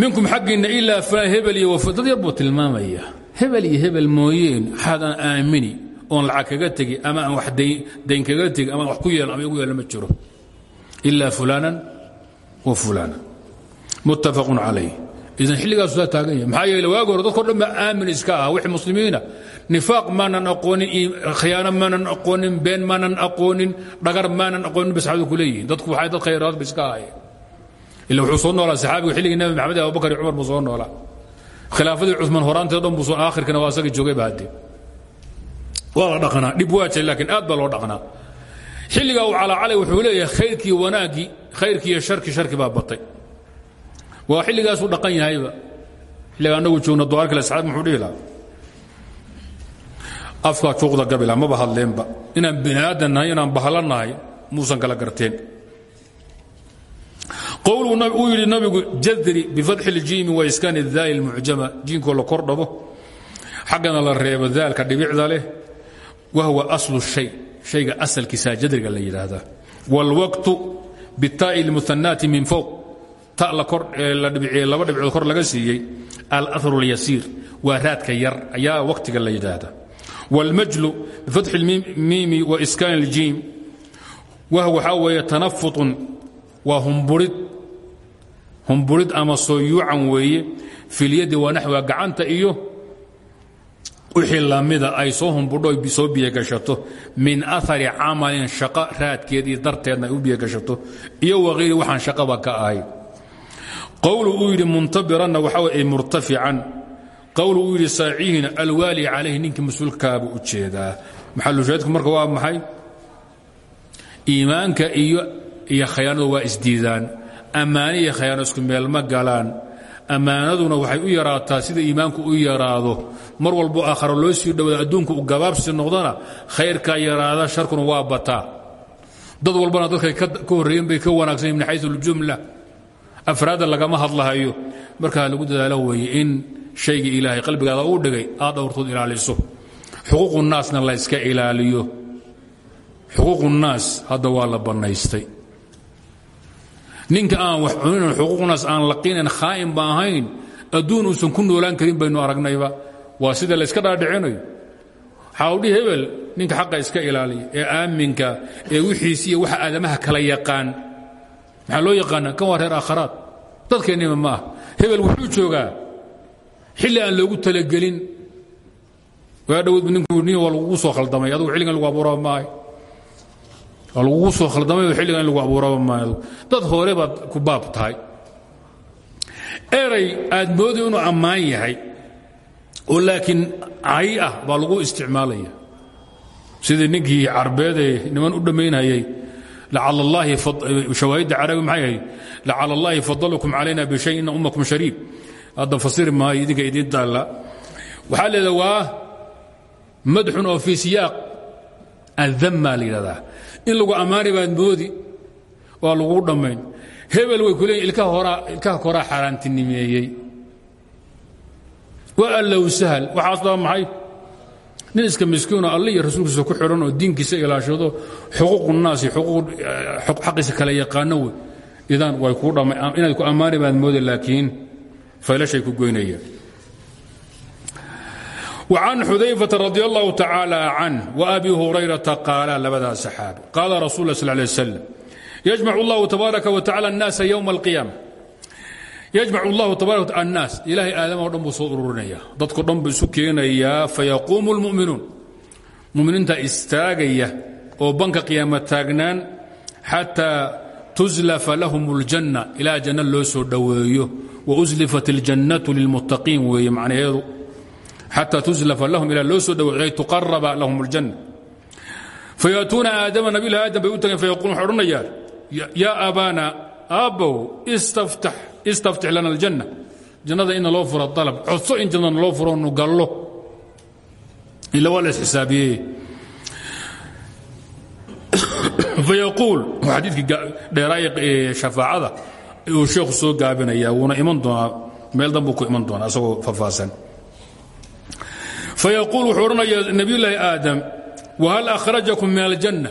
minkum xaggiinna ilaa fulaan hebel iyo dad yar buu tilmaamaya. Hebel iyo hebel mooyeen xaadaan aamini oon lacag kaga tegi ama aan wax dayn kaga tegi ama wax ku yeelan ama igu yeelan ma jiro. Ilaa fulaanan wa fulaanan. Muttafaqun calayh. Idan xilligaasu saa taagan yahay. Maxaa yeele waagi hore dadko dhan baa aamin iska ah wixii muslimiina. Nifaaq maanan aqoonin khiyaano maanan aqoonin been maanan aqoonin dhagar maanan aqoonin bay saxaabadu ku leeyihiin. Dadku waxay dad khayraad ba iska ahaayeen ila wuxuu soo noolaa saxaabigu xilligii nabi maxamed abubakar iyo cumar soo noolaa khilaafadii cumaan horaanteed dhan buu aakhirkana waa asagii joogay ba hadde waa la waa jira laakiin aad baa loo dhaqnaa xilligaa uu calacalay wuxuu leeyahay khayrkii wanaaggii khayrkii iyo sharki sharki baa batay waa xilligaasuu dhaqan yahayba xilligaa annagu joogna duarkale saxaab muxuu dhihi lahaa afkaa gabila maba hadleenba inaan bini aadan nahay inaan bahalo nahay muusan kala garteen uu yidhi nabigu jadri bifatxi اljiimi waiskaan daali اlmucjama jiinkoo la kor dhabo xaggana la reebo daalka dhibicda leh wahwa aslu shay shayga asalkiisaa jadriga la yidhaahdaa wاlwaqtu bitaa'i اlmuhanaati min fowq ta la dhibiciye laba dhibcood kor laga siiyey alahru اlyasiir waa raadka yar ayaa waqtiga la yidhaahdaa wاlmajlu bifatxi اlmiimi waiskaan اljiim wah waxaa weeye tanafutun waa humburid humburid ama sooyuucan weeye filyadi waa naxwiga gacanta iyo wixii lamida ay soo humbudho soo biyogashato min aari camalin shaqo raadkeed iyo darteedna ay u biyogashato iyo waayri waxaan shaqaba ka ahay. Qowlu uu yidhi muntabiranna waxaa wey murtafican. Qowlu uu yidhi saacihina alwaali calayhi ninkii mas'uulkaabuu u jeedaa. Marka waa maxay? Iimaanka iyo iyo khayaanadu waa isdiidaan ammaane iyo khayaano isku meel ma galaan. Ammaanaduna waxay u yaraataa sida iimaanku u yaraado. Mar walbo aakharo loo sii dhowada adduunku u gabaabsi noqdana khayrkaa yaraada sharkuna waa bataa. Dad walbana dadkay ka horreeyeen bay ka wanaagsan min xayu اljumla afraadda lagama hadlahayo. Markaa lagu dadaalo weeye in shayga ilaahay qalbigaada uu dhigay aad dhowrtood ilaaliso. Xuquuqu naasna la yska ilaaliyo. Xuquuqu naas hadda waa la bannaystay ninka aan wax cunin xuquuqnaas aan laqinan khaa'in ba ahayn adduun uusan ku noolaan karin baynu aragnayba. Waa sida layska dhaadhicinayo. Xaawdhi hebel ninka xaqa iska ilaaliya ee aaminka ee wixiisi iyo waxa aadamaha kala yaqaan. Maxaa loo yaqaana kan waa reer aakharaad dadkeennima ma ah hebel wuxuu joogaa xilli aan loogu talagelin. Waa dhowodba ninku nin waa lagugu soo khaldamay adugu xilligan lagu abuuraba maahay lagugu soo khaldamay in lagu abuuraba maayo. Dad hore baad ku baab eray aad moodi inuu ammaan yahay oo laakiin cay ah baa lagu isticmaalaya. Sidii ninkii carbeedee niman u allaahi shawaahidda carabi maxay ahayd? Lacala allaahi fadalukum calayna bishay ina ummakum shariib. Hadda fasiri maayo idinka idiin taalla. Waxaa leeda waa madxun oo fii siyaaq in lagu ammaani baad moodi waa lagu dhammayn. Hebel way ku leeyiin ilkaha koraa xaaraantinimeeyey. Waa allow sahal. Waxaas baa maxay? Nin iska miskiinoo alle iyo rasuulkiisa ku xidhan oo diinkiisa ilaashado xuquuqu naasi xaqiisa kala yaqaano idan way kuu dhamma inaad ku ammaani baad moodi laakiin faylashay ku goynayaan وعن xudayفة رضي الله تعالى عنه وأbي هريرة قاaلا labadaa صحاaبي قاala رsuل اه صل عليه وسلم يجمع الله تباركa وتaعالى الناaس يوم القيامة يجمع الله تبارك الناas ilahay aadamo dhan buu soo ururinaya dadko dhan buu isu keenayaa faيquuم المؤmiنuun muminiinta istaagaya oo banka قiyaama taagnaan xatىa تuزلفa lahm الجنة ilaa janno loo soo dhoweeyo وأزلفت الجنة للمتقين weeye macnaheedu xatى تuزلفa lahm ilaa loo soo dhoweey تuqaraba lahm الجنة fayaأtuuna aadama nabilah aadam bay u tageen fayaquulun waxay odhanayaan yaa abaana aabbow istaftix lana aljanna jannada ina loo furo dalab codso in jannada loo furo nu gallo ila waa la isxisaabiyey fayaquul waa xadiidkii dheeraaya shafaacada uu sheekhu soo gaabinaya wuuna iman doonaa meel danbuu ku iman doonaa isagoo faahfaahsan fayaquul wuxuu odhanayaa nebiyullaahi aadam whal akhrajakum min aljanna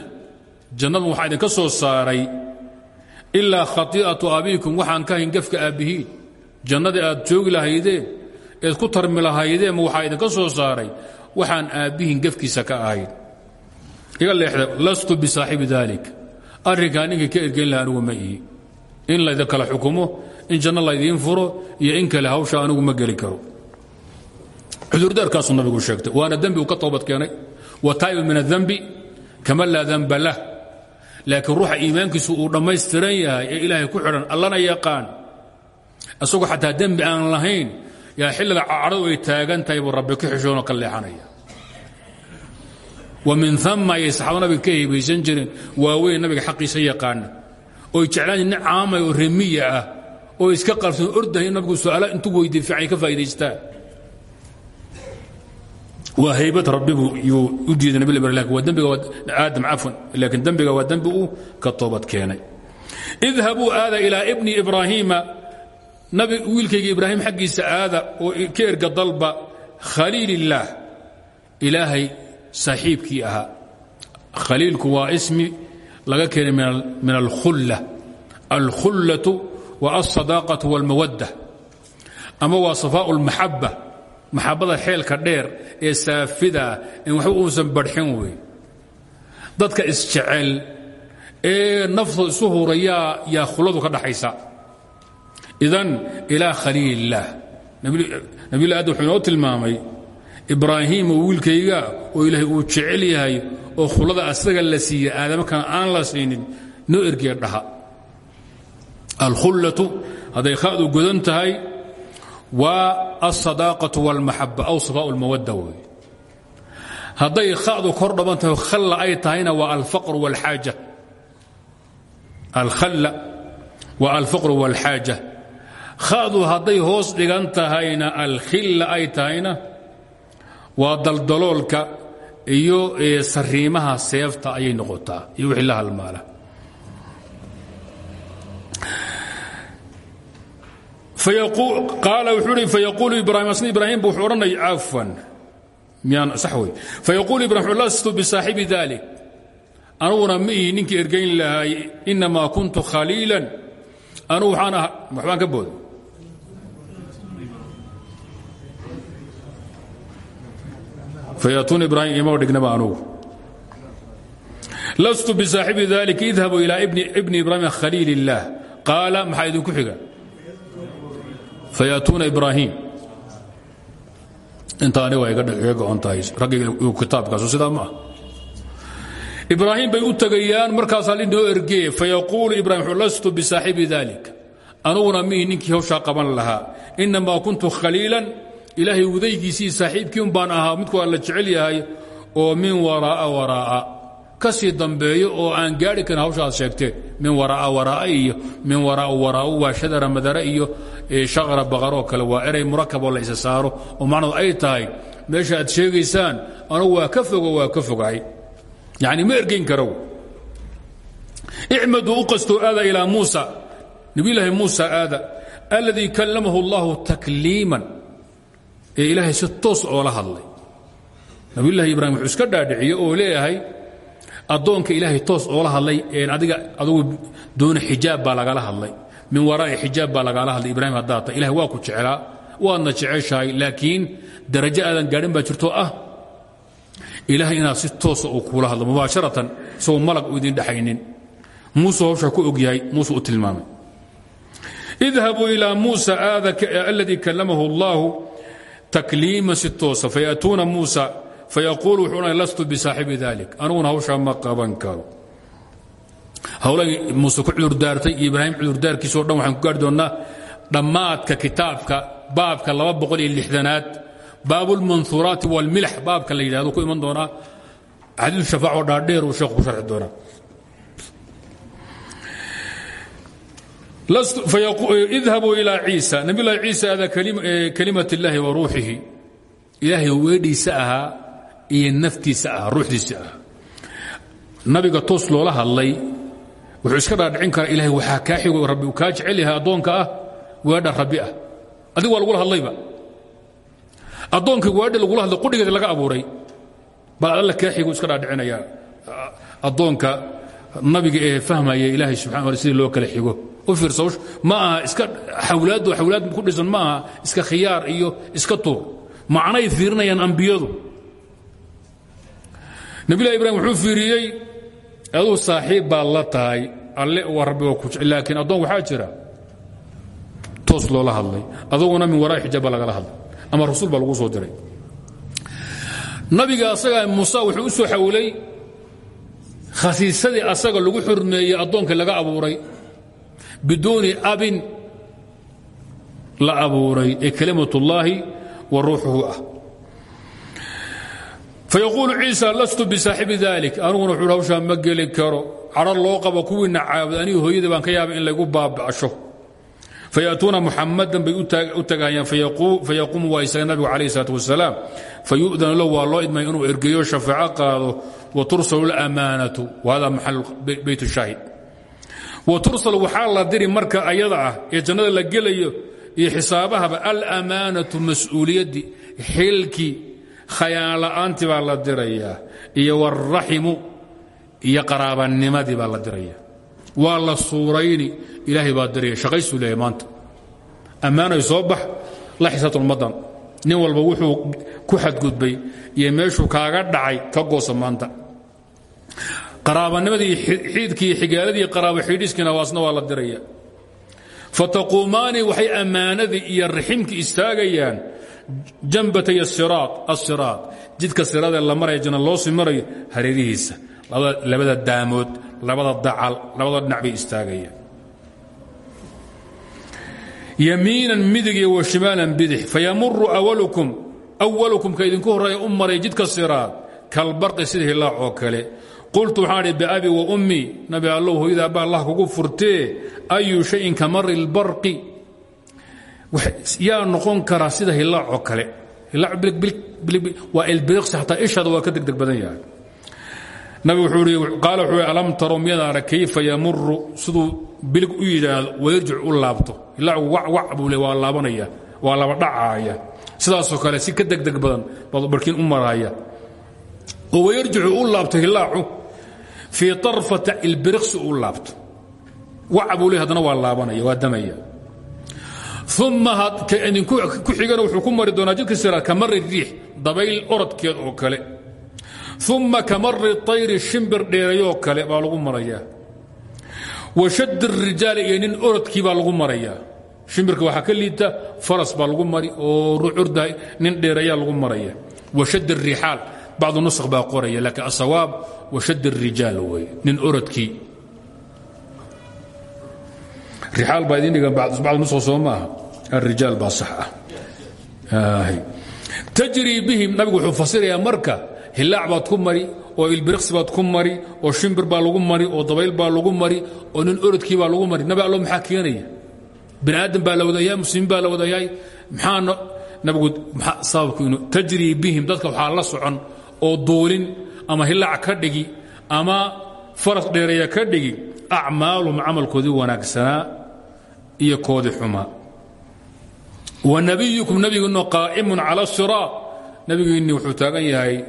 jannadan waxaa idinka soo saaray ilaa khai'atu abiikum waxaan ka hayn gefka aabbihiin jannadii aad joogi lahaydeen eed ku tarmi lahaydeen waxaa idinka soo saaray waxaan aabbihiin gefkiisa ka ahayn iga leexda lastu bisaaxibi dalik arrinkaa ninkii ka ergeyn laha anigu ma ihi in laydin kala xukumo in janno laydiin furo iyo in kale hawsha anigu ma geli karo cudurdaarkaasuu nabigu sheegtay. Waana dembi uu ka toobad keenay. Wtaa'ibu min adambi kama laa danba lah. Laakiin ruuxa iimaankiisu uu dhammaystiran yahay ee ilaahay ku xidhan allana yaqaan isagoo xataa dembi aan lahayn yaa xilliga cadhadu ay taagan tahay rabbi ka xishoonoo ka wa min ama ayay saxaaba nabiga ka hebaysan jireen. Waaweyn nabiga xaqiisa yaqaana oy jeclaan nin caamay oo remiya ah oo iska qarsoon ordahay nabigu su'aala intuu weydiy fiican ka faa'idaystaan waa haybad rabbigu yuu u diiday nabi ibrahim waa dembiga aadam cafwan laakiin dembiga waa dembi ka toobad keenay. Idhabuu aada ilaa ibni ibraahiima nabi wiilkayga ibraahim xaggiisa aada oo ka erga dalba khaliil illaah ilaahay saaxiibkii ahaa. Khaliilku ismi laga keenay min alkhulla alkhullatu wa alsadaaqatu walmawadda ama waa safaau lmaxaba maxabada xeelka dheer ee saafidaa in waxba uusan badxin wey. Dadka isjecel ee naftooda isu hurayaa yaa khuladu ka dhaxaysa. Idan ilaa khaliilillaah nabiyullah adam wuxuu inoo tilmaamay ibraahiim oo wiilkayga oo ilaahay uu jecel yahay oo khulada asaga la siiya aadama kan aan la siinin noo ergee dhaha. Alkhullatu hadday khadu godan tahay waa alsadaaqaةu wاlmaxaba aw safaa اlmawadda wey hadday khadu kor dhaban tahay khalla ay tahayna waa alfaqr wاlxaaja alkhalla waa alfaqru wاlxaaja khadu hadday hoos dhigan tahayna alkhilla ay tahayna waa daldaloolka iyo sariimaha seefta ayay noqotaa iyo wixii la halmaala Lastu bisaaxibi dalik anuguna ma ihi ninkii ergayn lahaay inamaa kuntu khaliilan anugu waxaan aha waxbaan ka booda fayatuun ibraahim ima dhignaba anugu lastu bisaaxibi dalik idhabu ilaa ibni ibraahim khaliil اllah qaala maxaa idinku xiga fayatuuna ibraahim. Inta aniga iga go-on tahay raggiga kitaabkaasu sidaa ma ah ibraahim bay u tegayaan markaasaa linoo ergeye fayaquulu ibrahim lastu bisaaxibi dalik. Anuguna mihi ninkii hawshaa qaban lahaa inamaa kuntu khaliilan. Ilaahay wadaygiisii saaxiibkii un baan ahaa midku alla jecel yahay oo min waraa'a waraa'a ka sii dambeeyo oo aan gaari karin hawshaad sheegteen min waraa'a waraa'a iyo min waraa'u waraa'u waa shadara madara iyo shaqra baqaroo kale waa eray murakaboo la isa saaro. Oo macnadu ay tahay meesha aad sheegaysaan anugu waa ka fogo waa ka fogahay. Yacni ma ergayn karow. Icmaduu u qastoo aada ilaa muusa. Nebiyulaahi muusa kallamahu allahu takliiman. Ee ilaahay si toos hadlay. Nabiyulahi ibrahim wuxuu iska dhaadhiciye oo leeyahay addoonka ilaahay toos oola hadlay adiga adugu doona xijaab baa lagala hadlay. Min waraa'i xijaab baa lagala hadlay ibraahim haddaad tahay ilahay waa ku jeclaa waadna jeceshahay laakiin darajo aadan gaadhin baa jirto ah. Ilaahay inaad si toosa uu kuula hadlo mubaasharatan isagoo malag u idin dhexaynin. Muuse hawshaa ku og yahay muuse u tilmaamay. Idhabuu ilaa muusa aladii kallamahu allahu takliima si toosa fayatuuna muusa fayaquulu wuxuu odhanay lastu bisaaxibi dalik aniguna hawshaa ma qaban karo hawlahii muuse ku cudurdaartay ibraahim cudurdaarkiisao dhan waxaan ku gaari doonnaa dhammaadka kitaabka baabka lixdanaad baabulmanhuuraati walmilax baabka la yidhahdo ku iman doonaa xadiidu shafaacoo dhaadheer uu sheekhu ku sharxi doonaa idhabuu ilaa ciisa nabiyulahi ciisa ada kalimat illaahi wa ruuxihi ilaahay weedhiisa ahaa iyo naftiisa ahaa ruuxdiisa ahaa nabiga toos loola hadlay wuxuu iska dhaadhicin karaa ilahay waxaa kaa xigo rabbi kaa jecel yahay addoonka ah weedha rabbi ah. Adig waa lagula hadlayba. Addoonka weedha lagula hadlay qudhigeeda laga abuuray bal alla kaa xigo iska dhaadhicinaya. Addoonka nabiga ee fahmaya ilaahay subxana wa sidii loo kala xigo. U fiirsa ma aha iska xawlaaddu xawlaad ku dhisan ma aha iska khiyaar iyo iska tuur. Macnay fiirinayaan ambiyadu nabilahi ibrahim wuxuu fiiriyey aduu saaxiib baad la tahay alle waa ku jecel laakiin addoon waxaa jira toos loola hadlay aduguna min waraa xijaab baa lagala hadlay ama rasuul baa lagu soo diray. Nabiga asaga muuse wuxuu u soo xawilay khasiisadii asaga lagu xurmeeyey addoonka laga abuuray biduuni abin la abuuray ee kalimat ullaahi wa ruuxuhu ah fayaquulu ciisa lastu bisaaxibi dalik aniguna wuxuu hawshaa ma geli karo cadho loo qabo kuwiina caabud anigu hooyadii baan ka yaabay in laygu baaba'sho fayaatuuna muxamadan bay u tagayaan fayaquumu waa isaga nabigu calayh isalaat wasalaam fayu'danu lahu waa loo idmay inuu ergeeyo shafaaco qaado wa tursalu lamaanatu wahada maxal beyt shaahid wa tursal waxaa la diri marka ayada ah ee jannada la gelayo iyo xisaabahaba alamaanatu mas'uuliyaddii xilkii khayaan la'aantii baa la dirayaa iyo wاlraximu iyo qaraabanimadii baa la diraya waa la suurayni ilaahay baa diraya shaqaysuu leeyahy maanta ammaanay soo bax la xisaabtan ummaddan nin walba wuxuu ku xadgudbay iyo meeshuu kaaga dhacay ka goosa maanta. Qaraabanimadii xiidkii xigaaladii qaraabo xidhiiskiina waasna waa la diraya fataquumaani waxay ammaanadii iyo raximkii istaagayaan jambatay asiraad jidka siraadee la maraya janna loo sii marayo hareerihiisa labada daamood labada dacal labada dhinac bay istaagayaan yamiinan midig iyo wa shimaalan bidix fayamuru awalukum awalukum ka idinku horreeya u maray jidka siraad kalbarqi sida hilaac oo kale qultu waxaan idhi biabi wa ummii nabi allow hooyada abba allah kugu furtee ayu shayin ka mari lbarqi yaa noqon karaa sida hilaac oo kale. Waa ilbiriqsi xataa ishaada waa ka degdeg badan yahay. Nabigu wuxuu i qaala wuxuu alam taro miyada arag kayfa yamuru siduu bilig u yidhaahdo wayarjic u laabto. Hilaacu wacwac buu le waa laabanaya waa laba dhacaaya sidaasoo kale si ka degdeg badan baad u maraya. Oo wayarjicu u laabto hilaacu fii طarfata ilbiriqsi u laabto. Wac buu le haddana laabanaya waa damaya uma idinku ku xigana wuxuu ku mari doonaa jidka siraad ka mari riix dabayl orodkeed oo kale uma ka mari طayri shimbir dheerayoo kale baa lagu marayaa wa shadd الrijaali iyo nin orodkii baa lagu marayaa shimbirka waxaa ka liita faras baa lagu mari oo rucurda nin dheerayaa lagu maraya wa shadd الrixaal bacdu nusq baa qoraya laakiin asawaab wa shadd الrijaal wey nin orodkii riaal baa idin dhigan bacd nusq soo maaha. الrijaal baa sax ah. Tajrii bihim nabigu wuxuu fasirayaa marka hilaac baad ku mari oo ilbiriqsi baad ku mari oo shimbir baa lagu mari oo dabayl baa lagu mari oo nin orodkii baa lagu mari. Nabi allo maxaa keenaya? Bini aadam baa la wadayahay muslimiin baa la wadayahay maxaa nabigu sababku inu tajrii bihim dadka waxaa la socon oo duulin ama hilaac ka dhigi ama faras dheereeya ka dhigi acmaalum camalkoodii wanaagsanaa iyo koodii xumaa wa nabiyukum nabigiinnu qaa'imun cala siraat. Nabigiinni wuxuu taagan yahay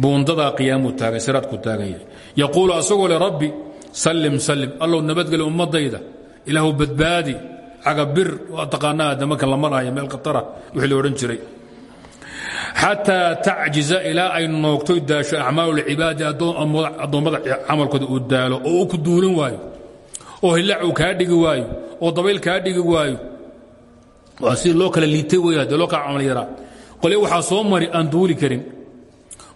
buundadaa qiyaamuu taagan siraadkuu taagan yahay. Yaquulu asagoo le rabbi sallim sallim. Allow nabadgeli ummadayda. Ilaahu badbaadi cagabir. Waa taqaanaa adamanka la maraayo meel khatara wixii jiray. Xataa tacjiza ilaa ay noogtoy daasho acmaalu lcibaadi addoommada camalkooda uu daalo oo ku duulin waayo oo hilaac uu kaa dhigi waayo oo dabayl kaa dhigi waayo. Waa si loo kala liitay wey haddee loo kala camal yaraa qolyo waxaa soo mari aan duuli karin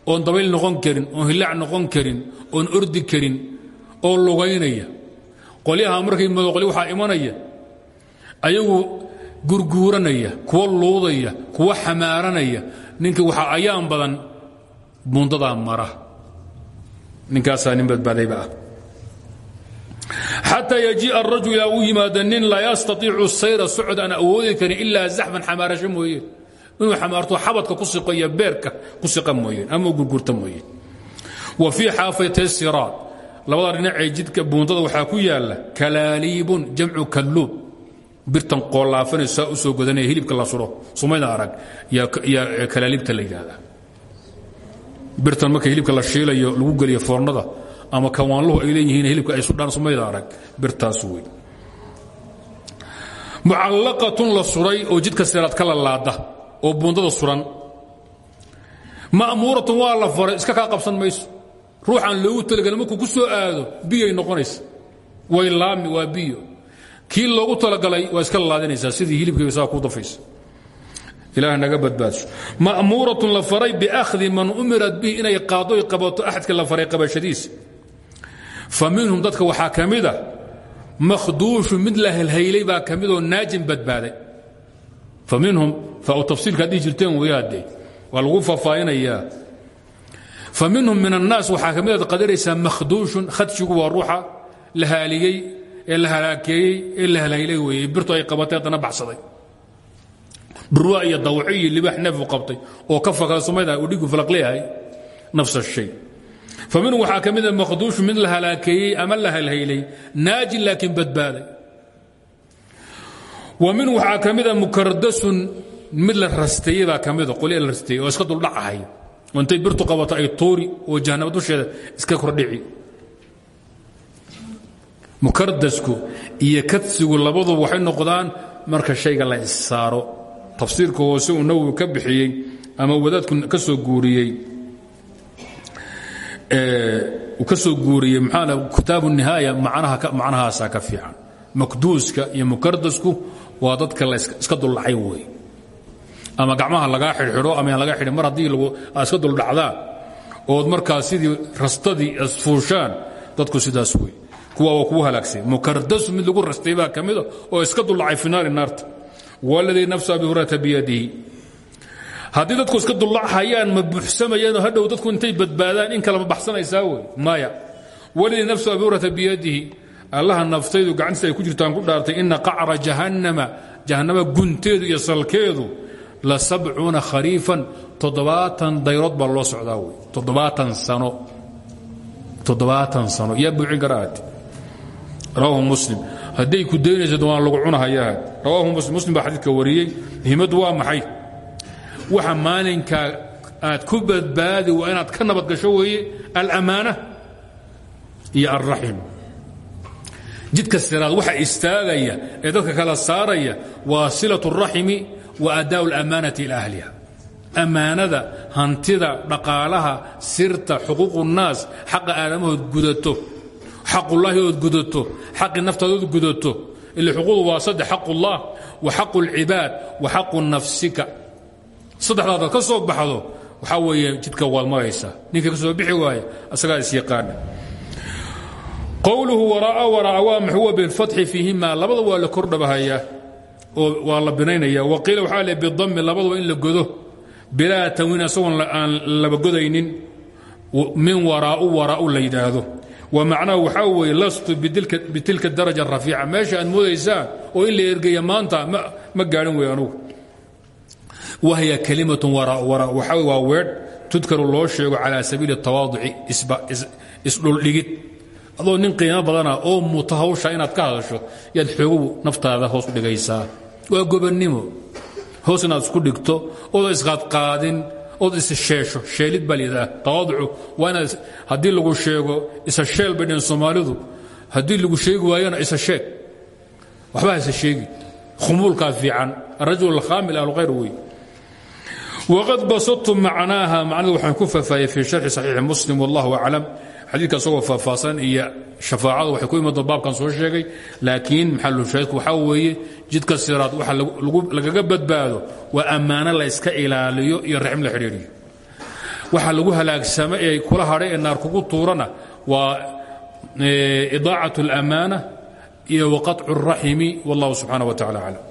oon dabayl noqon karin oon hilaac noqon karin oon ordi karin oo lugaynaya. Qolyaha markay mado qolyo waxaa imanaya ayagu gurguuranaya kuwa luudaya kuwa xamaaranaya. Ninkii waxaa ayaan badan buundadaa mara. Ninkaasaa nin badbaadayba ah xatىa yjiia rajul ilaa uu yimaado nin laa yastaiicu sayra socod aan awoodi karin ilaa zaxman xamaarasho mooye. Inuu xamaarto xabadka ku siqo iyo beerka ku siqa mooye ama gurgurta mooye. Wa fii xaafaytay siraad labada dhinacee jidka buundada waxaa ku yaalla kalaaliibun jamcu kalluub. Birtan qoolaafanay saa u soo godanaya hilibka la suro. Sumayda arag yaa kalaaliibta la yidhaahdaa. Birtan marka hilibka la shiilayo lagu geliyo foornada ama kawaanluhu ay leeyihiin hilibka ay sudhaan sumayda arag birtaas wey mucallaqatun la suray oo jidka siraad ka lalaada oo buundada suran. Ma'muuratun waa la faray iska kaa qabsan mayso. Ruuxaan loogu talagelin ku soo aado biyay noqonaysa. Way laami waa biyo. Kii loogu talagalay waa iska lalaadinaysaa sidii hilibkayga saa ku dafaysa. Ilaah naga badbaadso ma'muuratun la faray biakhdi man umirat bihi inay qaadoy qabato axadka la faray qabashadiisa fa minhum dadka waxaa ka mida makhduushu mid la helhaylay baa ka midoo naajin badbaaday. Fa minhum fau tafsiilka ad dhihi jirteen weyaade waa lagu faahfaahinayaa fa minhum min annaas waxaa ka midaad qadaraysaa makhduushun khadshigu waa ruuxa la haaligey ee la halaakeeyey ee la helhaylay weeye. Birtu ay qabatay haddana baxsaday. Dhurwa iyo dawci iyo libaax neefu qabtay oo ka fakala sumayda uu dhigu falaq leeyahay nafs ashay fa minhum waxaa ka mida makhduushu mid la halaakeeyey ama la helhaylay naajin laakiin badbaaday. Wa minhu waxaa ka mida mukardasun mid la rasteeyey baa ka mida qolya la rasteeyey oo iska duldhacahay oo intay birtu qabato iska kordhici. Mukardasku iyo kadsigu labaduba waxay noqdaan marka shayga la issaaro tafsiirka hoose uu nawowi ka bixiyey ama wadaadku ka soo guuriyey. uu ka soo guuriyey maxaa kitaabu nihaaya macnahaasaa ka fiican. Makduuska iyo mukardasku waa dadka la iska duldhacay wey ama gacmaha lagaa xidhxidho ama laga xidhin mar haddii aad iska duldhacdaan ood markaa sidii rastadii isfuushaan dadku sidaas wey kuwa waa kugu halaagsay. Mukardasu mid lagu rastay baa ka oo iska dullacay fi naari naarta. Waladii nafsu abi hurayrata biyadihi haddii dadku iska dullachayaan ma buuxsamayaanoo hadhow dadku intay badbaadaan in kalema baxsanaysaa wey maya. Waladii nafsu abi hurayrata biyadihi allaha naftaydu gacantiisa ay ku jirtaan ku dhaartay ina qacra jahannama jahannama gunteedu iyo salkeedu la sabcuuna khariifan toddobaatan dayrood baa loo socdaa wey toddobaatan sano. Toddobaatan sano. Yaa karaati rawaahu muslim. Hadday ku daynayso waan lagu cunahayaa. Rawaahu muslim muslim baa xadiidka wariyey. Muhiimaddu waa maxay waxa maalinkaa aad ku badbaadi waa inaad ka nabad gasho weeye alamaana iyo alraxim jidka siraad waxa istaagaya ee dadka kala saaraya waa silaة الraximi wa adaa اlamaanati ila ahliha ammaanada hantida dhaqaalaha sirta xuquuq الnaas xaqa aadamahood gudato xaqullaahi ood gudato xaqi naftaadood gudato ila xuquuqdu waa saddex xaq ullah wa xaqu اlcibaad wa xaqu nafsika saddexdaada ka soo baxdo waxaa weeye jidka waad maraysaa ninka ka soo bixi waaya asagaa isyaqaana qowluhu waraa waraa waa maxuwa bilfatxi fiihima labada waa la kordhabahayaa oo waa la binaynaya waqiila waxaa le bidami labaduba in la godo bilaa tanwiin asagoon aan laba godaynin min waraau waraau la yidhaahdo. Wa macnahu waxaa weeye lastu bitilka daraja rafiica. Meesha aad moodaysaan oo in la ergaya maanta ma gaadhin wey anugu wahya kalimat waraa waraa waxaa waa weedh tudkaru loo sheego calaa sabiili tawaaduci isdhuldhigid adoo nin qiimo badana oo muta hawsha inaad ka hadasho yaad xoogow naftaada hoos u dhigaysaa waa gobannimo hoos inaad isku dhigto ooda isqaadqaadin ood issheesho sheelid baa layidhaah tawaaducu waa inaad lagu sheego isa sheel bay soomaalidu haddii lagu sheegi waayona isa sheeg waxba isa sheegi khumuulkaa fiican arajul alkhaamil ahlkhayr wey waqad basadtu macnaaha macnadu waxaan ku fafaayay fii sharxi saxiixi muslim wallahu aclam xadiidka isagoo faahfaahsan iyo shafaacadu waxay ku imadoon baabkan soo sheegay laakiin maxalushaahidku waxaa weeye jidka siraad waxa lagaga badbaado waa ammaano la yska ilaaliyo iyo raxim la xidhiiriyo waxa lagu halaagsama ee kula hadhay ee naar kugu tuurana waa idaacat اlamaana iyo waqaطcu الraximi wallahu subxaanaه wa tacala aclam